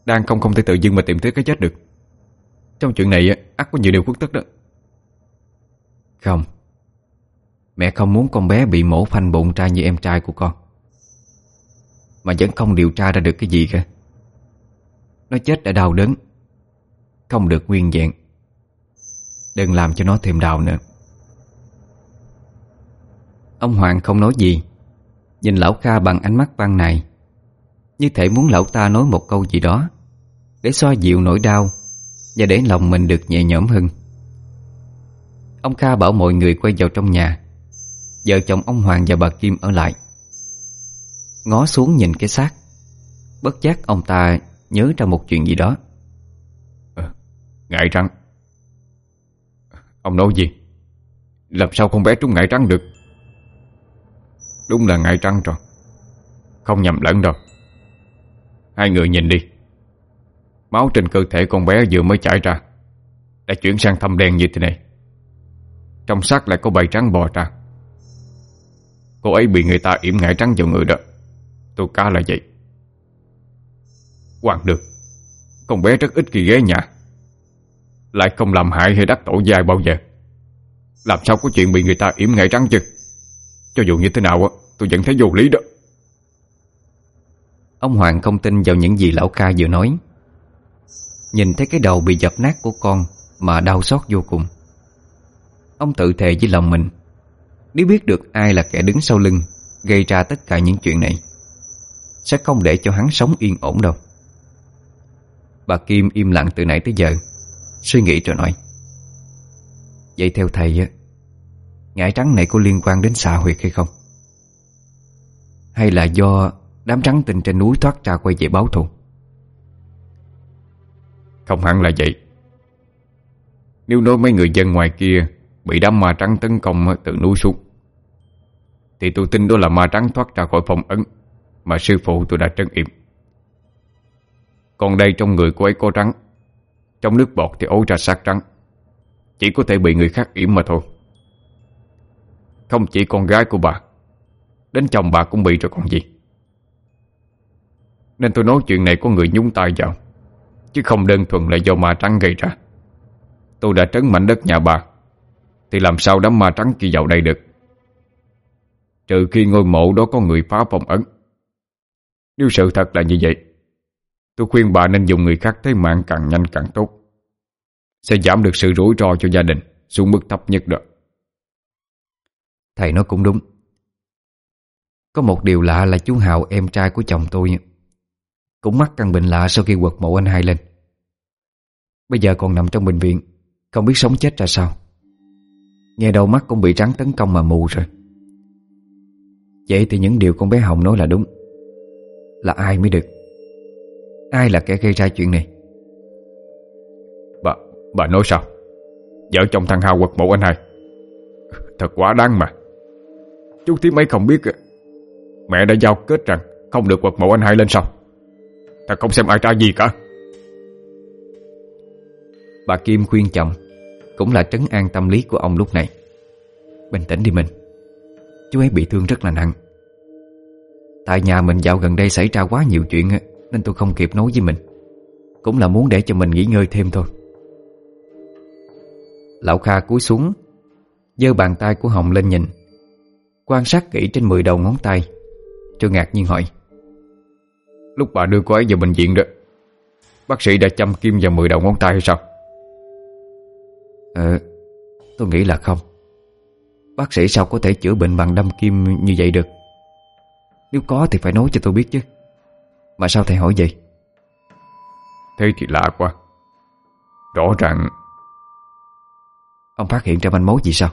Đang không không thể tự dưng mà tìm tới cái chết được. Trong chuyện này á, ắt có nhiều điều khuất tức đó. Không. Mẹ không muốn con bé bị mổ phanh bụng ra như em trai của con. Mà vẫn không điều tra ra được cái gì cả. Nó chết đã đau đớn. Không được nguyên vẹn. Đừng làm cho nó thêm đau nữa. Ông Hoàng không nói gì. Nhìn lão Kha bằng ánh mắt văn này Như thể muốn lão ta nói một câu gì đó Để xoa dịu nỗi đau Và để lòng mình được nhẹ nhõm hơn. Ông Kha bảo mọi người quay vào trong nhà. Vợ chồng ông Hoàng và bà Kim ở lại. Ngó xuống nhìn cái xác. Bất giác ông ta nhớ ra một chuyện gì đó. À, Ngại răng Ông nói gì? Làm sao con bé trúng ngại răng được? Đúng là ngại răng rồi. Không nhầm lẫn đâu. Hai người nhìn đi. Máu trên cơ thể con bé vừa mới chảy ra Đã chuyển sang thâm đen như thế này. Trong xác lại có bầy trắng bò ra. Cô ấy bị người ta yểm ngại trắng vào người đó. Tôi cá là vậy. Hoàng được Con bé rất ít khi ghé nhà. Lại không làm hại hay đắc tội dài bao giờ. Làm sao có chuyện bị người ta yểm ngại trắng chứ? Cho dù như thế nào Tôi vẫn thấy vô lý đó. Ông Hoàng không tin vào những gì lão ca vừa nói. Nhìn thấy cái đầu bị dập nát của con Mà đau xót vô cùng. Ông tự thề với lòng mình. Nếu biết được ai là kẻ đứng sau lưng, Gây ra tất cả những chuyện này, Sẽ không để cho hắn sống yên ổn đâu. Bà Kim im lặng từ nãy tới giờ, Suy nghĩ rồi nói, Vậy theo thầy á, Ngải trắng này có liên quan đến xà huyệt hay không? Hay là do đám trắng tình trên núi thoát ra quay về báo thù? Không hẳn là vậy. Nếu nói mấy người dân ngoài kia Bị đám ma trắng tấn công từ núi xuống. Thì tôi tin đó là ma trắng thoát ra khỏi phòng ấn Mà sư phụ tôi đã trấn yểm. Còn đây trong người cô ấy có trắng, Trong nước bọt thì ối ra sát trắng. Chỉ có thể bị người khác yểm mà thôi. Không chỉ con gái của bà, Đến chồng bà cũng bị rồi còn gì. Nên tôi nói chuyện này có người nhúng tay vào, Chứ không đơn thuần là do ma trắng gây ra. Tôi đã trấn mảnh đất nhà bà thì làm sao đám ma trắng kia vào đây được? Trừ khi ngôi mộ đó có người phá phong ấn. Nếu sự thật là như vậy, Tôi khuyên bà nên dùng người khác thế mạng càng nhanh càng tốt. Sẽ giảm được sự rủi ro cho gia đình Xuống mức thấp nhất được Thầy nói cũng đúng. Có một điều lạ là chú Hào, em trai của chồng tôi, Cũng mắc căn bệnh lạ sau khi quật mộ anh hai lên. Bây giờ còn nằm trong bệnh viện, Không biết sống chết ra sao. Nghe đầu mắt cũng bị trắng tấn công mà mù rồi. Vậy thì những điều con bé Hồng nói là đúng. Là ai mới được? Ai là kẻ gây ra chuyện này? Bà, bà nói sao? Vợ chồng thằng Hào quật mộ anh hai. Thật quá đáng mà. Chú thím ấy không biết Mẹ đã giao kết rằng Không được quật mộ anh hai lên sao Thật không xem ai ra gì cả. Bà Kim khuyên chồng cũng là trấn an tâm lý của ông lúc này. Bình tĩnh đi mình Chú ấy bị thương rất là nặng. Tại nhà mình dạo gần đây xảy ra quá nhiều chuyện Nên tôi không kịp nói với mình. Cũng là muốn để cho mình nghỉ ngơi thêm thôi. Lão Kha cúi xuống, giơ bàn tay của Hồng lên nhìn, Quan sát kỹ trên 10 đầu ngón tay. Rồi ngạc nhiên hỏi, Lúc bà đưa cô ấy vào bệnh viện đó, Bác sĩ đã chăm kim vào 10 đầu ngón tay hay sao? Ờ Tôi nghĩ là không. Bác sĩ sao có thể chữa bệnh bằng đâm kim như vậy được? Nếu có thì phải nói cho tôi biết chứ. Mà sao thầy hỏi vậy? Thế thì lạ quá. Rõ ràng Ông phát hiện ra manh mối gì sao?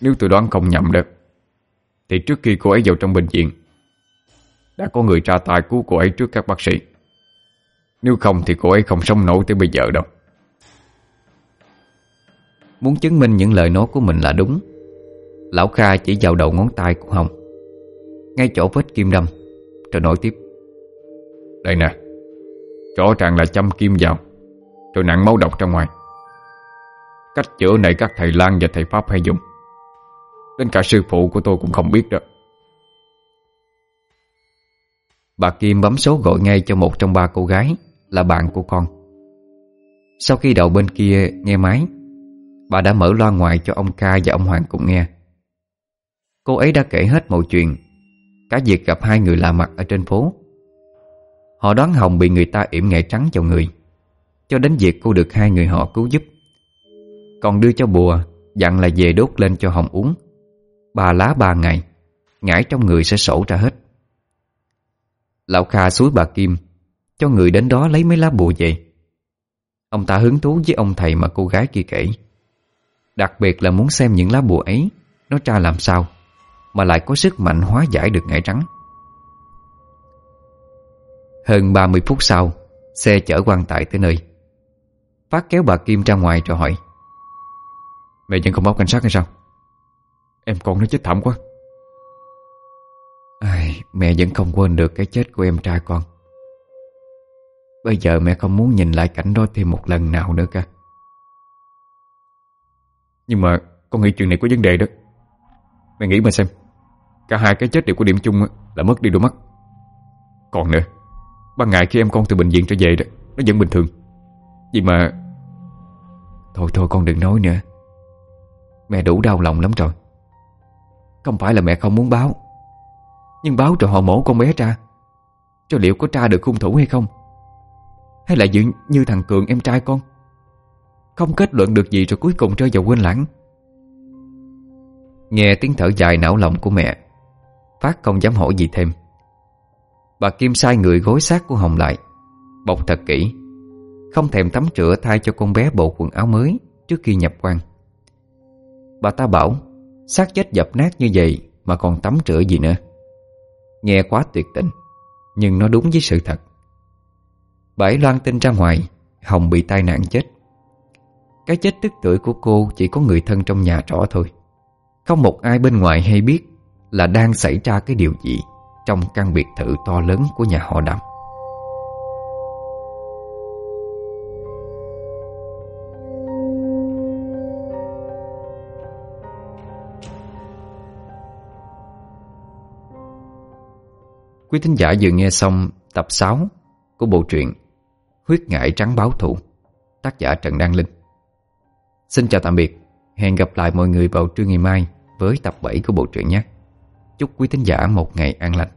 Nếu tôi đoán không nhầm được Thì trước khi cô ấy vào trong bệnh viện Đã có người tra tay cứu cô ấy trước các bác sĩ. Nếu không thì cô ấy không sống nổi tới bây giờ đâu Muốn chứng minh những lời nói của mình là đúng. Lão Kha chỉ vào đầu ngón tay của Hồng. Ngay chỗ vết kim đâm Rồi nói tiếp. Đây nè Rõ ràng là châm kim vào. Rồi nặng máu độc ra ngoài. Cách chữa này các thầy Lan và thầy Pháp hay dùng. Đến cả sư phụ của tôi cũng không biết đó. Bà Kim bấm số gọi ngay cho một trong ba cô gái Là bạn của con. Sau khi đầu bên kia nghe máy Bà đã mở loa ngoài cho ông kha và ông Hoàng cùng nghe. Cô ấy đã kể hết mọi chuyện. Cả việc gặp hai người lạ mặt ở trên phố. Họ đoán Hồng bị người ta yểm nghệ trắng vào người. Cho đến việc cô được hai người họ cứu giúp. Còn đưa cho bùa, Dặn là về đốt lên cho Hồng uống. Ba lá ba ngày, Ngải trong người sẽ sổ ra hết. Lão Kha suối bà Kim, Cho người đến đó lấy mấy lá bùa về. Ông ta hứng thú với ông thầy mà cô gái kia kể. Đặc biệt là muốn xem những lá bùa ấy Nó tra làm sao Mà lại có sức mạnh hóa giải được ngải trắng. Hơn 30 phút sau Xe chở quan tài tới nơi. Phát kéo bà Kim ra ngoài rồi hỏi Mẹ vẫn không báo cảnh sát hay sao? Em con nó chết thảm quá. Ai, Mẹ vẫn không quên được cái chết của em trai con. Bây giờ mẹ không muốn nhìn lại cảnh đó thêm một lần nào nữa cả. Nhưng mà con nghĩ chuyện này có vấn đề đó. Mẹ nghĩ mà xem. Cả hai cái chết đều có điểm chung là mất đi đôi mắt. Còn nữa Ban ngày khi em con từ bệnh viện trở về đó Nó vẫn bình thường. Vì mà Thôi thôi con đừng nói nữa. Mẹ đủ đau lòng lắm rồi. Không phải là mẹ không muốn báo Nhưng báo cho họ mổ con bé ra. Cho liệu có tra được hung thủ hay không? Hay là như, như thằng Cường em trai con? Không kết luận được gì rồi cuối cùng rơi vào quên lãng. Nghe tiếng thở dài não lòng của mẹ, Phát không dám hỏi gì thêm. Bà Kim sai người gối xác của Hồng lại, Bọc thật kỹ, Không thèm tắm rửa thay cho con bé bộ quần áo mới Trước khi nhập quan. Bà ta bảo, xác chết dập nát như vậy Mà còn tắm rửa gì nữa. Nghe quá tuyệt tình, Nhưng nó đúng với sự thật. Bảy loan tin ra ngoài, Hồng bị tai nạn chết. Cái chết tức tuổi của cô chỉ có người thân trong nhà rõ thôi. Không một ai bên ngoài hay biết Là đang xảy ra cái điều gì Trong căn biệt thự to lớn của nhà họ Đàm. Quý thính giả vừa nghe xong tập 6 của bộ truyện Huyết ngại trắng báo thù, Tác giả Trần Đăng Linh. Xin chào tạm biệt. Hẹn gặp lại mọi người vào trưa ngày mai Với tập 7 của bộ truyện nhé. Chúc quý thính giả một ngày an lành.